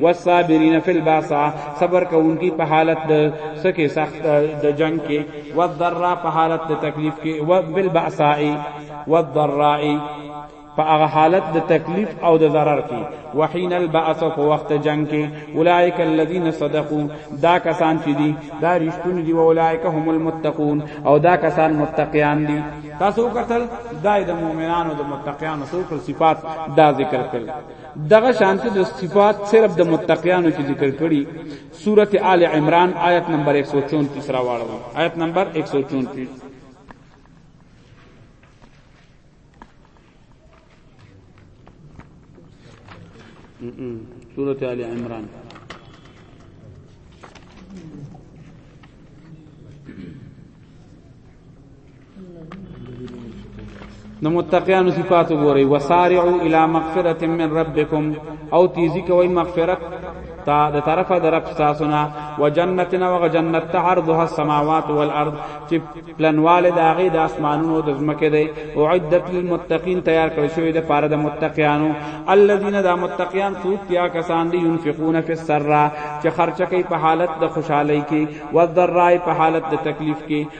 والصابرین فی الباسا صبر کوونکی په حالت د سکه سخت د جنگ کې والضراء په حالت د تکلیف کې وبالباساء والضراء په هغه حالت د تکلیف او د ضرر کې وحین البعث په وخت جنگ کې اولائک الذین صدقوا دا کسان چې دي دا رښتون دي او اولائک هم المتقون او دا کسان متقیان دي تاسو کتل دا د مؤمنانو د متقیانو څو صفات دا ذکر کړل دغه شانته د صفات صرف د متقیانو چې ذکر کړي سوره آل عمران آیت نمبر 134 راوړو آیت نمبر 134 سورة آل عمران نو متقیانو صفات وګورئ وسارعوا الی مغفرة من ربکم او تیزی کوي مغفرت تا د طرفه در رب تاسونا وجنتنا وغ جنت تعرضها السماوات والارض چې پلنواله د هغه د اسمانونو د زمکه دی او عدت للمتقین تیار کړی شوی د پاره د متقیانو الذين دا متقیان سوق تیا کسان دی ينفقون فی السرا چې خرچه کوي په حالت د خوشحالي کې او ذرای په حالت د تکلیف کې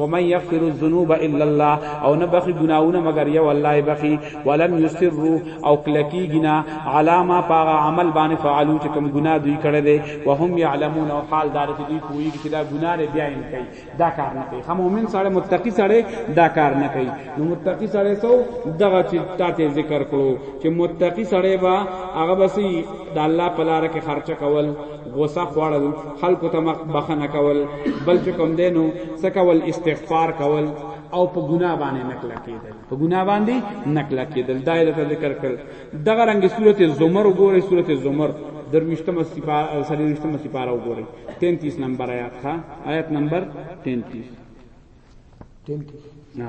ومن یغفر الذنوب الا الله او نه بخي ګناونه مگر یو الله بخي ولم یسروا او کلکی گنا علاما پاغا عمل باندې فعلو چې کوم ګنا دوی کړی دی وهم یعلمون او حال دار چې دوی کوی چې دا ګنا لري بیا یې کوي دا کار نه کوي هم مؤمن سره متقی سره دا کار نه کوي نو متقی سره سو دغه چې تاسو ذکر کړو چې متقی سره با هغه بسې د الله په لار کې خرچه کول غوسه خوړل خلق ته بخنه کول بل چې کوم دینو سکول استغفار کول او په ګناه باندې نکلا کېدل په ګناه باندې نکلا کېدل دایره ته ذکر کړ دغه رنګ سورته زمر وګوره سورته زمر درویشتمه سپاره سلیشتمه سپاره وګوره 33 نمبر آیات ها آیات نمبر 33 33 نه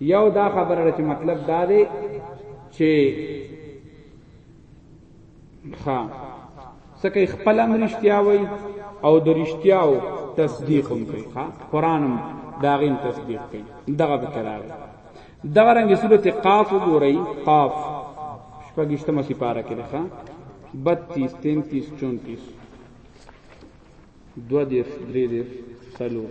یو دا خبره ده چې مطلب دا دی چې ها سکه خپل امرشتیا وای او د رښتیاو تصدیق هم کوي ها قران هم دا غین تصدیق کوي دغه بکرار دغه رنګ سورته قاف وګورئ قاف شپږشتمه سپاره کې ده 32 33 34 دو دیر درې دیر څلور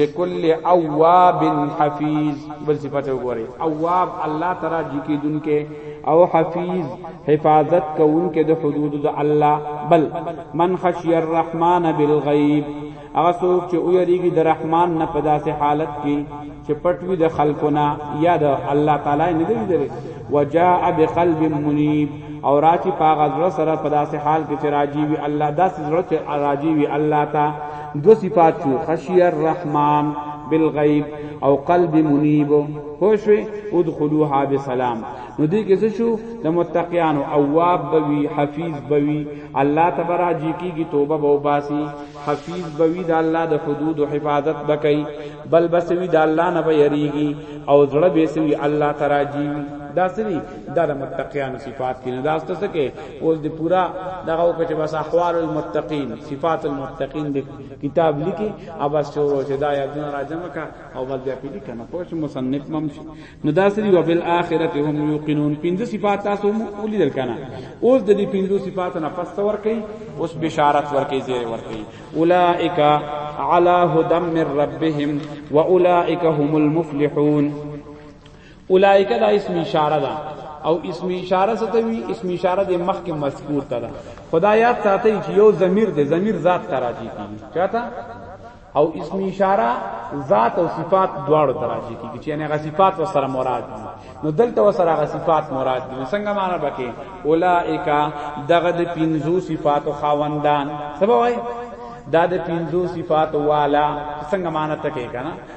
لکل اواب حفیظ بل صفات وګورئ اواب الله تعالی جی کی دن کې او حفیظ حفاظت کوون کې د حدود د الله بل من خشی الرحمن بالغیب هغه څوک چې او یریږي د رحمان نه په داسې حالت کې چې پټوي د خلقنا یا د الله تعالی نه دی درې وجاء بقلب منیب او راچی پاغ زړه سره په داسې حال کې چې راجی وی الله داسې زړه چې راجی وی الله ته دو صفات شو خشی الرحمن بالغیب او قلب منیب پوښوي ادخلوها بسلام نو دې کې څه شو د متقیانو اواب بوي حفیظ بوي الله تبارک جیږي کی توبه بو باسي حفیظ بوي د الله د حدود او حفاظت بکای بل بسوي د الله نه بيريږي او زړه به سوي الله تراجي دا سری دا د متقیانو صفات کې نه دا ستاسو کې اوس د پورا دغه وکړه چې بس احوال المتقین صفات المتقین د کتاب لیکي او بس شروع شي دا یادونه راځم کا او بس بیا پیډي کنه پوه شو مصنف مم شي نو دا سری وبال اخرته هم یوقنون پنځه صفات تاسو هم ولي درکنه اوس د دې پنځه صفات نه پس تور کوي اوس بشارت ور کوي زیر ور کوي اولائک علی هدم من ربهم واولائک هم المفلحون اولائک دا اسم اشاره ده او اسم اشاره ستوي اسم اشاره د مخ کې مذکور ته ده خدا یاد ساتي چې یو ضمیر دی ضمیر ذات ته راځي کیږي چاته او اسم اشاره ذات او صفات دواړو ته راځي کیږي چې هغه صفات و سره مراد دي نو دلته و سره هغه صفات مراد دي څنګه معنا بکې اولائک دغه د پنځو صفات خاوندان سبا وای دا د پنځو صفات والا څنګه معنا تکې کنه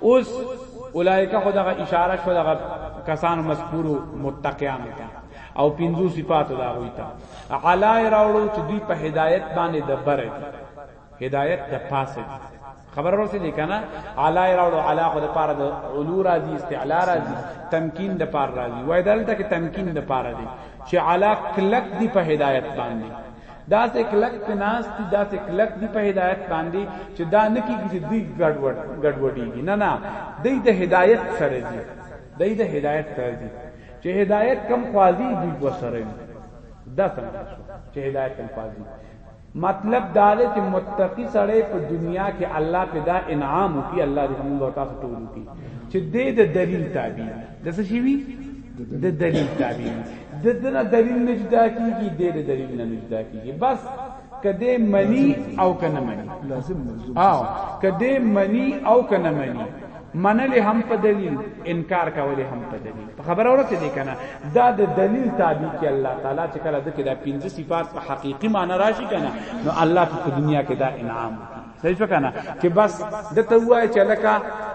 اوس اولایک خو دغه اشاره شو دغه کسان مذکورو متقیان ته او پنځو صفات دا وی تا علی راوړو چې دوی په هدایت باندې د بر دي هدایت د پاسه دي خبر ورسې دي کنه علی راوړو علی خو د پاره د علو راځي استعلا راځي تمکین د پاره راځي وای دلته کې تمکین د پاره دي چې علی کلک دي په هدایت باندې داسې کلک په ناست دي داسې کلک دي په هدایت باندې چې دا نه کیږي چې دوی ګډوډ ګډوډیږي نه نه دوی د هدایت سره دي دوی د هدایت سره دي چې هدایت کم خوازي دوی په سره وي دا څنګه شو چې هدایت کم خوازي مطلب دا دی چې متقی سړی په دنیا کې الله په دا انعام وکي الله دې موږ تاسو ټول وکي چې دې د دلیل تابع د څه شي وي د دلیل تابع د دنا دلیل نجدا کیږي د دلیل نه نجدا کیږي بس کده منی او کنه منی لازم ملزوم او کده منی او کنه منی منل هم په دلیل انکار کول هم په دلیل په خبره ورته دي کنه دا د دلیل تابع کی الله تعالی چې کله د کده پنځه صفات په حقيقي معنی راشي کنه نو الله په دنیا کې دا انعام کوي صحیح شو کنه چې بس د ته وای چې لکه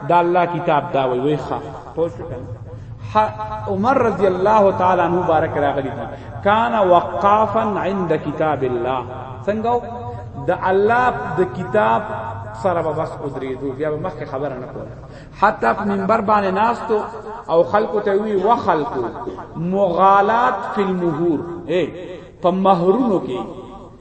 د الله کتاب دا وای وای ښه پوه شو کنه عمر رضی الله تعالی عنہ بارک راغلی دي کان وقافا عند کتاب الله څنګه د الله د کتاب سره به بس ودرېدو بیا به مخکې خبره نه کوله حتی په منبر باندې ناستو او خلکو ته وی و خلکو مغالات فی المهور اے په مہرونو کې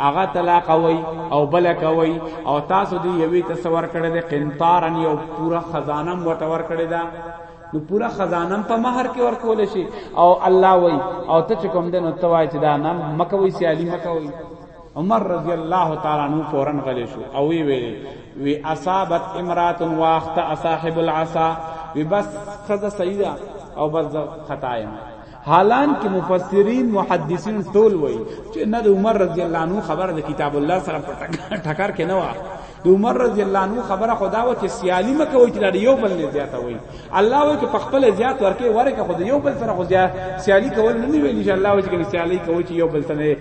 هغه طلاق وای او بل کوي او تاسو دی یوی تصور کړی د قنطارن یو پورا خزانه متور کړی دا نو پورا خزانه په مہر کې ورکول شي او الله وای او ته چې کوم دین او توای چې دا نام مکوي سیالی مکوي عمر رضی الله تعالی عنہ فورن غلی شو او وی وی وی اصابت امرات واخت صاحب العصا وی بس خذ سیدا او بس خطایم حالان کې مفسرین محدثین ټول وایي چې نه د عمر رضی الله عنه خبره د کتاب الله سره په ټکر کې نه و د عمر رضی الله عنه خبره خدا و چې سیالی مکه وایي چې دا یو بل نه زیاته وایي الله وایي چې په خپل زیات ورکه ورکه خو د یو بل سره خو زیات سیالی کول نه ویل ان شاء الله وایي چې سیالی کوي چې یو بل سره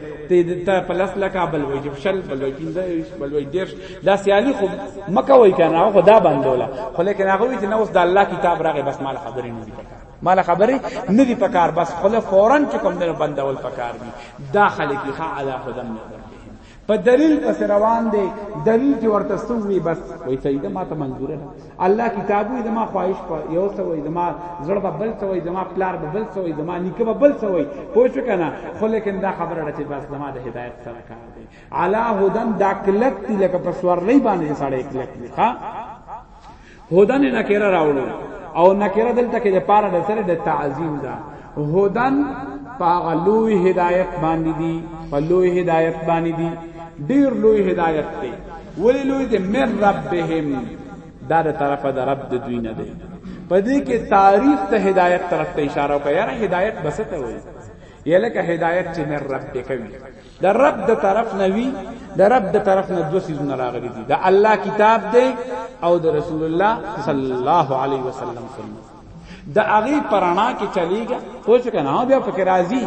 ته پلس لکه بل وایي چې شل بل وایي پنځه بل وایي دیش دا سیالی خو مکه وایي کنه خدا بندوله خو لیکن هغه وایي چې نه اوس د الله کتاب راغی بس مال خبرې نه دي مال خبرې نه دی پکار بس خله فورن چې کوم دنو بندول پکار دی داخله کی خا علا خدم نه په دلیل پس روان دی دلیل چې ورته سووي بس وای سیده ما ته منظوره ده الله کتابو زما خواهش په یو سووي زما زړه په بل سووي زما پلار په بل سووي زما نیکه په بل سووي پوه شو کنه خو لیکن دا خبره ده چې بس زما د هدایت سره کار دی علا هدن دا کلک دی لکه پسور لې باندې ساړې کلک دی ها هودن نکره راوړو او نکره دلته کې د پاره د سره د تعظیم ده هودن پاغه لوی هدایت باندې دي په لوی هدایت باندې دي ډیر لوی هدایت دی ولی لوی دی من ربهم دا د طرفه د رب د دوی نه دی په دې کې تاریخ ته هدایت طرف ته اشاره وکړه یاره هدایت بسته وایي یلکه هدایت چې من رب دې کوي د رب د طرف نه وی د رب د طرف نه دوه سيزونه راغلي دي د الله کتاب دی او د رسول الله صلی الله علیه وسلم سنت د هغه پرانا کې چلیږي خو څه کنه بیا پکې راضي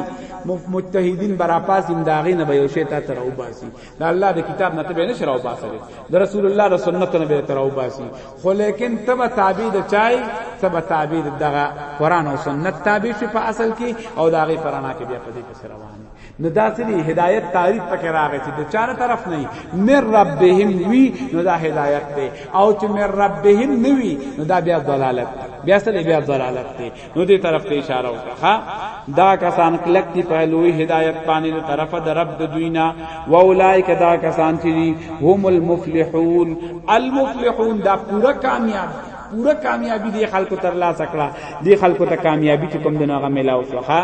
مجتهدین برا پاس امداغې نه به یو شی ته تر او باسي د الله د کتاب نه ته به نه شراو باسي د رسول الله د سنت نه به تر او باسي خو لیکن تب تابع د چای تب تابع دغه قران او سنت تابع شي په اصل کې او د هغه پرانا کې بیا په دې کې روان نو داسې دی هدایت تعریف پکې راغی چې د چاره طرف نه مر ربهم وی نو دا هدایت دی او چې مر ربهم نه وی نو دا بیا ضلالت بیا سره بیا ضلالت دی نو دې طرف ته اشاره وکړه دا کسان کلک دی په لوی هدایت باندې د طرفه د رب د دوینا و اولایک دا کسان چې هم المفلحون المفلحون دا پورا کامیاب دی پورا کامیابی دی خلکو تر لا سکړه دی خلکو ته کامیابی چې کوم دغه ملاو شوخه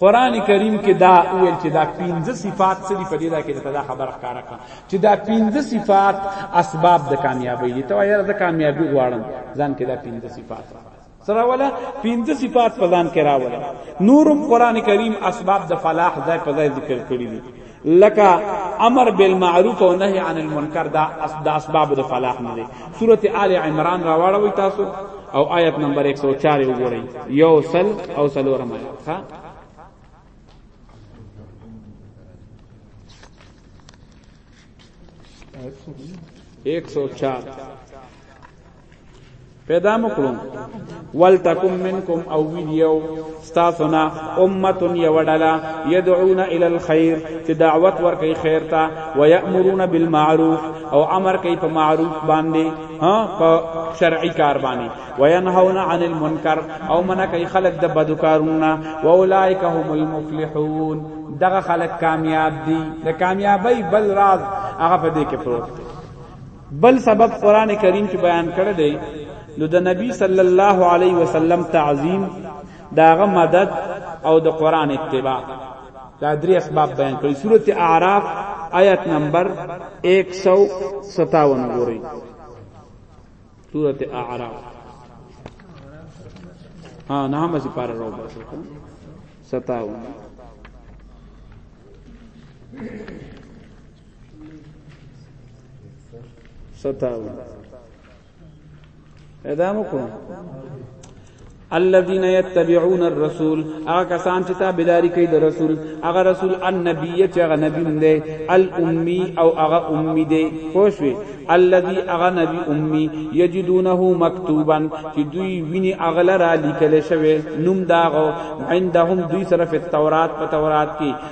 قران کریم کې دا ویل چې دا پنځه صفات سړي په دې دا کې دا خبره ښکارا کړه چې دا پنځه صفات اسباب د کامیابی دي ته یاره د کامیابی غواړم ځان کې دا پنځه صفات سره ولا پنځه صفات په ځان کې راولا نورم قران کریم اسباب د فلاح ځای په ځای ذکر کړی دي لکه امر بالمعروف او نهی عن المنکر دا د اسباب د فلاح نه دي سوره آل عمران راوړوي تاسو او آیت نمبر 104 وګورئ یو سل او سلورم آیت ها ایک سو چار پیدا مکړو ولتکم منکم او ویدیو ستاسونا امتون یوڑلا یدعون الی الخیر چې دعوت ورکی خیر تا و یأمرون بالمعروف او امر کوي په معروف باندې ها په شرعي کار باندې و ینهون عن المنکر او منع کوي خلق د بدو کارونه و اولائک هم المفلحون دغه خلق کامیاب دي د کامیابی بل راز هغه په دې کې پروت دی بل سبب قران کریم چې بیان کړی دی نو د نبی صلی الله علیه وسلم تعظیم داغه مدد او د قران اتباع دا درې اسباب بیان کړي سورته اعراف آیت نمبر 157 ګوري سورته اعراف ها نه هم سي پار راو بس 57 ستاو ادا مو کوم الذين يتبعون الرسول هغه کسان چې تابعداري کوي د رسول هغه رسول النبي چې هغه نبی دی الامي او هغه امي دی خوشوي الذي هغه نبی امي يجدونه مكتوبا چې دوی ویني هغه لرا لیکل شوی نوم داغو عندهم دوی سره په تورات په تورات کې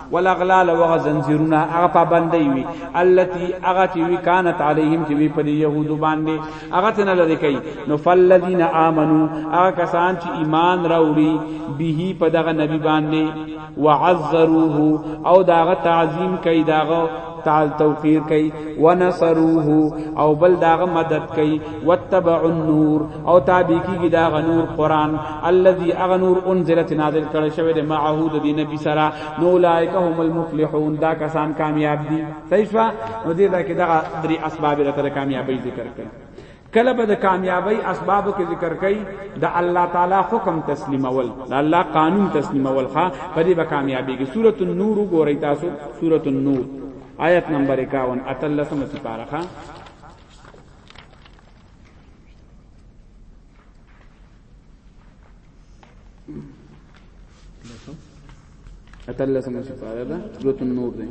ولغلال وغ زنجیرونه هغه پابندې وي التي هغه چې وی كانت عليهم چې وی په يهودو باندې هغه تنه لري کوي نو فلذین امنو هغه کسان چې ایمان راوړي به په دغه نبی باندې وعذروه او داغه تعظیم کوي داغه تعال توقیر کوي ونصروه او بل داغه مدد کوي وتبع النور او تابع کیږي دا غنور قران الذي اغنور انزلت نازل کړه شوی د معهود دی نبی سره نو لایک هم المفلحون دا کسان کامیاب دي صحیح شو نو دې دا کې دا درې اسباب لپاره کامیابی ذکر کړي کله به د کامیابی اسباب کې ذکر کړي د الله تعالی حکم تسلیمول د الله قانون تسلیمول ښا په دې به کامیابی کې سورۃ النور وګورئ تاسو سورۃ النور آیت نمبر 51 اتلسمه سپارخه اتل سم سپاره ده لوت النور ده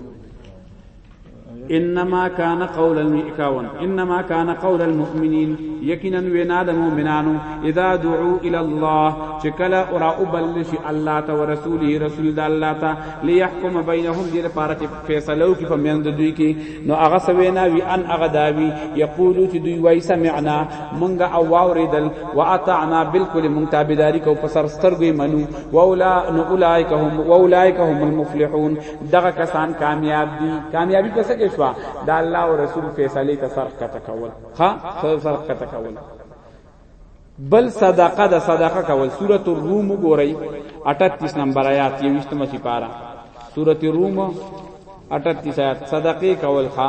انما كان قول المؤمنين انما كان قول المؤمنين یقینا وینا د مؤمنانو اذا دعوا الى الله چکلا اور ابلش الله تعالی رسوله رسول الله تعالی ليحكم بينهم دې لپاره فیصله وکي په میند دوی کې نو هغه سوینا وی ان هغه داوی یقولو چې دوی وای سمعنا مونږه او واوریدل واطعنا بالکل مونږ تابعداري کو په سر سترګې منو واولا نو اولایک هم واولایک هم المفلحون دغه کسان کامیاب دي کامیابی پس کې شو دا الله او رسول فیصله ته سر کته کول ها سر کته کول بل صدقه د صدقه کول سوره الروم ګورئ 38 نمبر آیات یې وشتمه سپاره سوره الروم 38 آیات صدقه کول ښا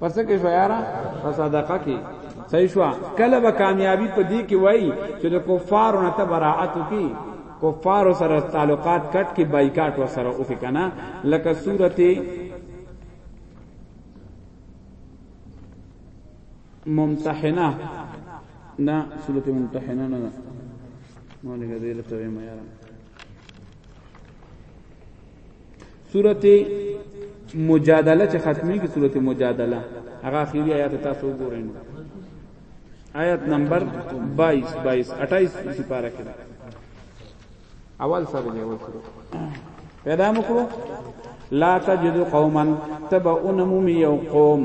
پس کې شو یارا په صدقه کې صحیح شو کله به کامیابی په دې کې وای چې د کفارو نه ته براءت کی کفار سره تعلقات کټ کې بایکاټ و سره او کې کنه لکه سورته ممتحنه نه سورته ممتحنه نه مونږ دې له توې ما یاره سورت مجادله چې ختمي کې سورت مجادله هغه اخیری آیات تاسو وګورئ آیت نمبر 22 22 28 سپاره کې اول سره دی اول سره پیدا مکرو لا تجد قوما تبعون مم یو قوم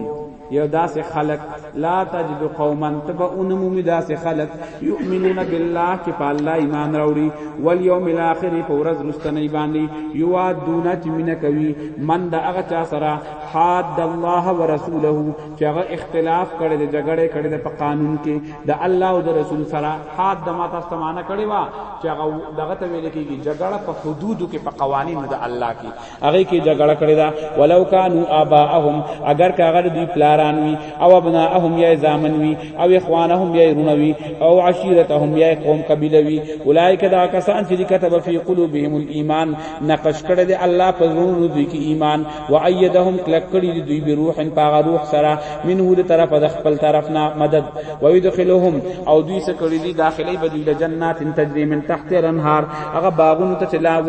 یو داسې خلق لا تجد قوما تبا انمومی داسې خلق یؤمنون بالله چې په الله ایمان راوړي والیوم الاخر په ورځ رستنی باندې یوادون چې مینه کوي من د هغه چا سره حاد الله ورسوله چې هغه اختلاف کړي د جګړې کړي د په قانون کې د الله او د رسول سره حاد د ماته استمانه کړي وا چې هغه دغه ته ویل کېږي جګړه په حدودو کې په قوانینو د الله کې هغه کې جګړه کړې ده ولو کانوا اباهم اگر کاغه دوی پلاران وي او ابناهم یا زامن وي او اخوانهم یا رونوي او عشیرتهم یا قوم قبیله وي اولایک دا کسان چې کتب فی قلوبهم الايمان نقش کړې ده الله په زړونو دوی کې ایمان و ایدهم کلک کړې دوی به روح ان پاغه روح سره منه له طرف د خپل طرف نه مدد و يدخلهم او دوی سره کړې دي داخلي بدیل جنات تجری من تحت الانهار هغه باغونو ته چې لا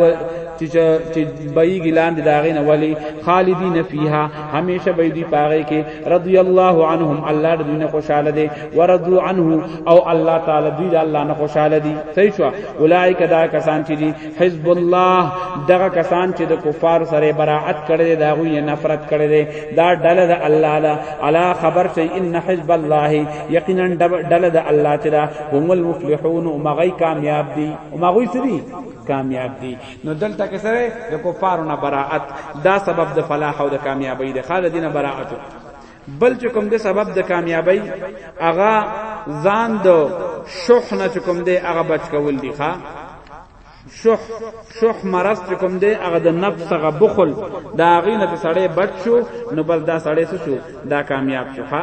چې چې بای ګلان د داغې نه ولی خالدین فیها همیشه به دی پاره کې رضی الله عنهم الله دې نه خوشاله دي ورضوا عنه او الله تعالی دې الله نه خوشاله دي صحیح شو اولایک دا کسان چې دي حزب الله دغه کسان چې د کفار سره براءت کړي دا غوی نفرت کړي دي دا ډله د الله دا علا خبر شي ان حزب الله یقینا ډله د الله چې دا هم المفلحون او مغی کامیاب دي او مغی سدي کامیاب دي نو دلته کې سره د کفارو نه براءت دا سبب د فلاح او د کامیابی د خال دینه براءت بل چې کوم د سبب د کامیابی اغا ځان د شحنه چې کوم دی هغه بچ کول دی ښا شح شح مرض چې کوم دی هغه د نفس هغه بخل دا غینه چې سړی بچ شو نو بل دا سړی څه شو دا کامیاب شو ښا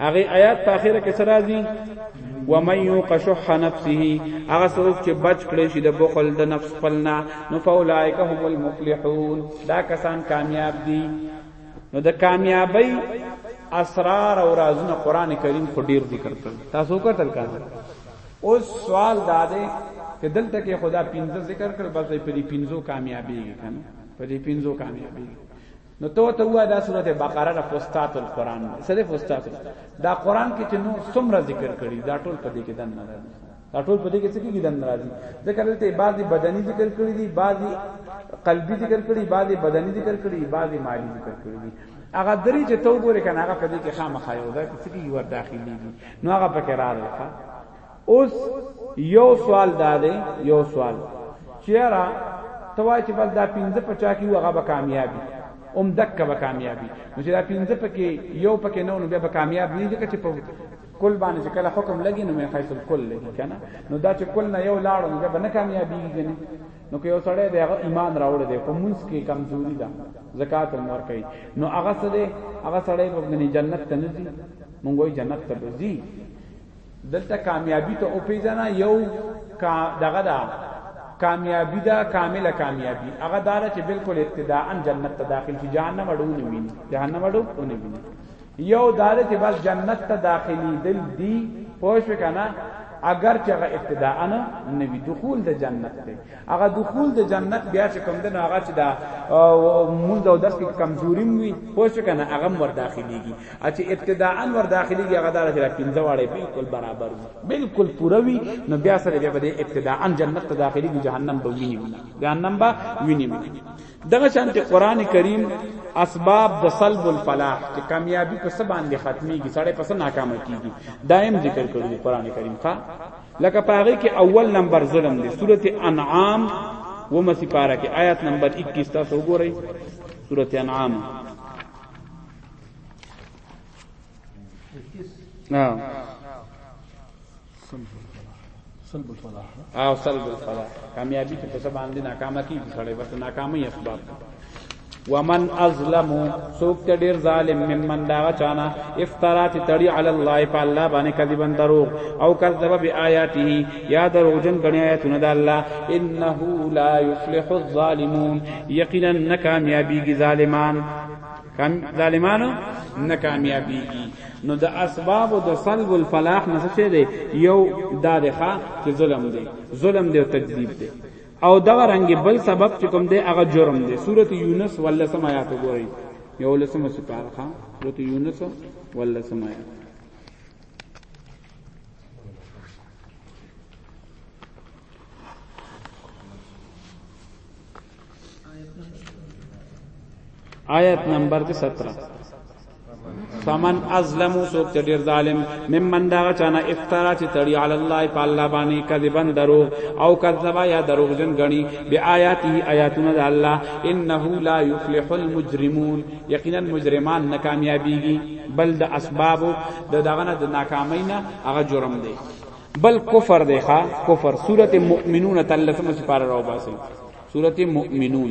هغه آیات په اخره کې سره دي و من یوق شح نفسه هغه څوک چې بچ کړي شي د بخل د نفس خپلنا نو فاولائک هم المفلحون دا کسان کامیاب دي نو د کامیابی اسرار او رازونه قران کریم خو ډیر ذکر کړل تاسو کتل کړه اوس سوال دا دی که دلته کې خدا پنځه ذکر کړ بس په دې پنځو کامیابیږي کنه په دې پنځو کامیابیږي نو ته ته وای دا سورته بقره را فستات القرآن سره فستات دا قرآن کې چې نو څومره ذکر کړي دا ټول په دې کې دن نه راځي دا ټول په دې کې څه کې دن نه راځي ځکه دلته بعضي بدني ذکر کړي دي بعضي قلبي ذکر کړي بعضي بدني ذکر کړي بعضي مالی ذکر کړي دي هغه درې چې تو ګورې کنه هغه په دې کې خامخا یو ځای کې څه کې یو داخلي دي نو هغه پکې راغله ښا اوس یو سوال دا دی یو سوال چیرې توای چې بس دا پنځه پچا کې هغه به کامیابی اوم دک به کامیابی نو چې دا پنځه پکې یو پکې نو نو به کامیاب نه دي چې په کل باندې چې کله حکم لګي نو مې خیس الکل لګي کنه نو دا چې کل نه یو لاړ نو به نه کامیابی کیږي نو که یو سړی دی هغه ایمان راوړی دی په مونږ کې کمزوري ده زکات هم ورکړي نو هغه سره هغه سړی په جنت ته نه مونږ وای جنت ته بزی دلته کامیابی ته او پیژنه یو کا دغه دا کامیابی دا کامله کامیابی هغه دار چې بالکل ابتداءا جنت ته داخل شي جهنم اډو نه ویني جهنم اډو نه ویني یو دار چې بس جنت ته داخلي دل دی پوښ وکنه اگر چې هغه ابتداءا نه وی دخول د جنت ته هغه دخول د جنت بیا چې کوم دنو هغه چې دا مونږ او داس کې کمزوري وي خو څه کنه هغه ور داخليږي چې ابتداءا ور داخليږي هغه دار چې پنځه واړې بالکل برابر وي بالکل پوره وي نو بیا سره بیا به ابتداءا جنت ته داخليږي جهنم به ویني جهنم به ویني دغه شانت قران کریم اسباب د سلب الفلاح چې کامیابی په سبا باندې ختميږي سړی پس ناکام کیږي دائم ذکر کړی قران کریم ښا لکه پاغي کې اول نمبر ظلم دی سورته انعام و مسی پارا کې آیات نمبر 21 تاسو وګورئ سورته انعام ها سلب الفلاح او سلب الفلاح کامیابی ته په سبا باندې ناکامه کیږي سړی بس ناکامي اسباب ومن ازلم سوک ته ډیر ظالم ممن دا چانا افترات تړي علی الله په الله باندې کذبا دروغ او کذب بیااته یا دروغجن غنی آیاتونه د الله انه لا یفلح الظالمون یقینا ناکامیابیږي ظالمان کم ظالمانو ناکامیابیږي نو د اسباب د سلب الفلاح نه څه دی یو دا دی ښا چې ظلم دی ظلم دی او تکذیب دی او دغه رنګ بل سبب چې کوم دی هغه جرم دی سورته یونس ولسم آیات وګورئ یو لسمه سپاره ښا سورته یونس ولسم آیات آیت نمبر 17 فمن ازلم سوک چې ډیر ظالم ممن دا چانا افترا چې تړي علی الله په الله باندې کذبن درو او کذبا یا دروغ جن غني بیااته آیاتنا د الله انه لا یفلح المجرمون یقینا مجرمان ناکامیابیږي بل د اسباب د دغه نه د ناکامۍ نه هغه جرم دی بل کفر دی ښا کفر سوره مؤمنون تلسمه سپاره راو باسي سوره مؤمنون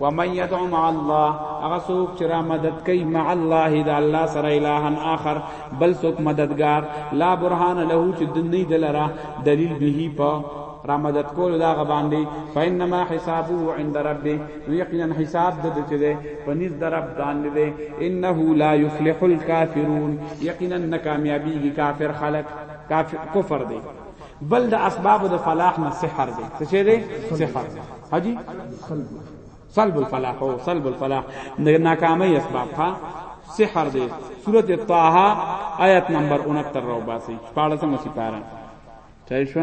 ومن يدعو مع الله هغه څوک چې را مدد کوي مع الله د الله سره الها اخر بل څوک مددگار لا برهان له چې د نه دلرا دلیل به په را مدد کول دا غ باندې فینما حسابه عند ربه یقینا حساب د دې چې پنځ درب باندې ده انه لا یفلح الکافرون یقینا ناکامیابی کافر خلق کافر کفر دی بل د اسباب د فلاح نه سحر دی څه چي دی سحر حاجی سلب الفلاح او سلب الفلاح ناکامی اسباب ها سحر دی سورۃ طه آیت نمبر 69 راو باسي 14 مې سپاره چای شو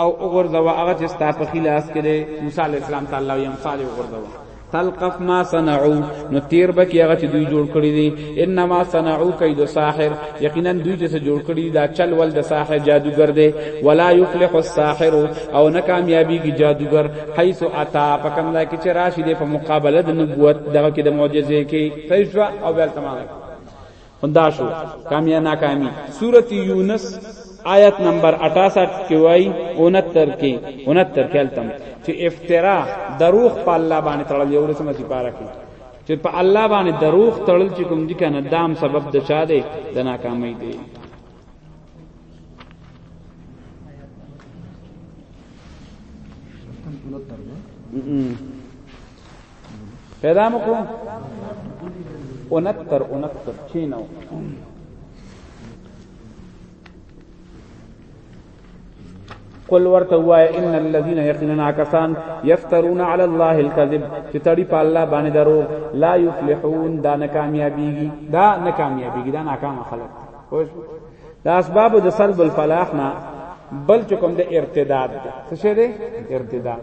او وګرځوا هغه چې ستا په خلاف کې دی موسی علی السلام تعالی او یم صالح وګرځوا تلقف ما صنعو نو تیر به کې هغه چې دوی جوړ کړی دي انما صنعو کید ساحر یقینا دوی چې جوړ کړی دا چل ول د ساحر جادوګر دی ولا یفلح الساحر او نه کامیابی کی جادوګر حيث اتا پکم دا کې چې راشي د په مقابله د نبوت دغه کې د معجزې کې صحیح او بل تمام همدا شو کامیا ناکامی سورۃ یونس آیت نمبر 68 کې وای 69 کې 69 کې التم چې افترا دروغ په الله باندې تړل یو رسمه سي پاره کې چې په الله باندې دروغ تړل چې کوم دي کنه دام سبب د چا دی د ناکامۍ دی Mm-mm. پیدا مو کړو 69 69 چینو قل ورته وای ان الذين يقيننا کسان يفترون على الله الكذب چې تړي په الله باندې درو لا يفلحون دا ناکامیابیږي دا ناکامیابیږي دا ناکام خلک خوش دا اسباب د سلب الفلاح نه بل چکم د ارتداد څه شه ده ارتداد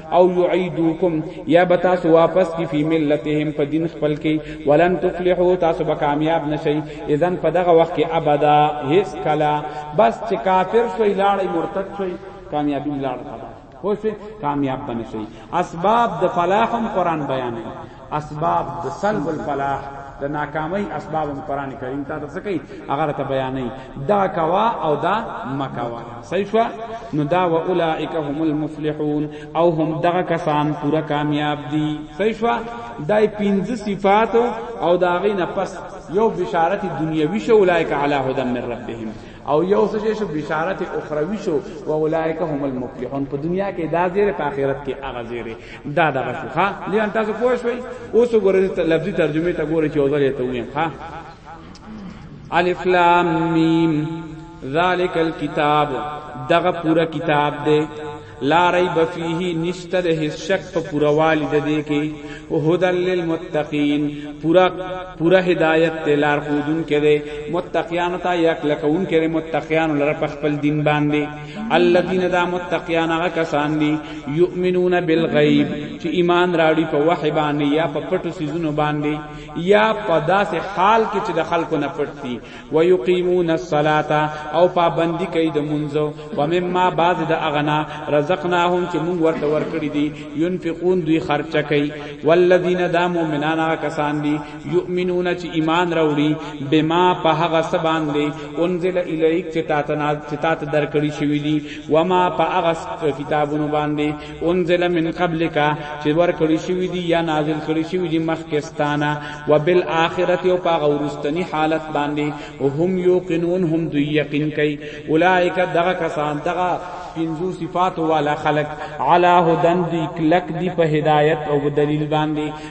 او يعيدوكم یا به تاسو واپس کی فی ملتهم په دین خپل کی ولن تفلحوا تاسو به کامیاب نشئ اذن په دغه وخت کې ابدا هیڅ کلا بس چې کافر شوی لاړی مرتد شوی کامیابی لاړ تبا خوش کامیاب بنشي اسباب د فلاح هم قران بیانوي اسباب د سلب الفلاح د ناکامۍ اسباب هم قران کریم تا ته څه کوي هغه راته بیانوي دا کوا او دا مکوا صحیح شو نو دا و اولائک هم المفلحون او هم دغه کسان پورا کامیاب دي صحیح شو دای پنځه صفات او دا غي نه پس یو بشارت دنیوي شو اولائک علی هدى من ربهم او یو څه شو بشارت اخروی شو و اولائک هم المفلحون په دنیا کې دا زیر په آخرت کې هغه زیر دا دغه شو ها لیان تاسو پوه شوي اوس وګورئ لفظي ترجمه ته ګورئ چې اوزل ته ویم ها الف لام میم ذالک الكتاب دغه پورا کتاب دی لا ریب فیه نشته د هیڅ شک په پورا والد دی کې او هدل للمتقین پورا پورا هدایت ته لار خودون کړي متقیان ته یک لکون کړي متقیان لپاره خپل دین باندې الذين دا متقیان هغه کسان دي یؤمنون بالغیب چې ایمان راړي په وحی باندې یا په پټو سيزونو باندې یا په داسې حال کې چې د خلکو نه پټ دي ويقيمون الصلاه او پابندي کوي د منځو ومما بعض د اغنا رزقناهم چې موږ ورته ورکړي دي ينفقون دوی خرچه کوي والذین دا مؤمنان هغه کسان دي یؤمنون چې ایمان راوړي بما په هغه څه باندې انزل الیک چې تاسو نه چې تاسو درکړی شوی دي و ما په هغه کتابونو باندې انزل من قبلک چې ورکړی شوی دي یا نازل کړی شوی دي مخکستانه و بالآخرت او په هغه ورستنی حالت باندې هم یوقنون هم دوی یقین کوي اولایک دغه کسان دغه پنځو صفات والا خلق علی هدن دی کلک دی په هدایت او دلیل باندې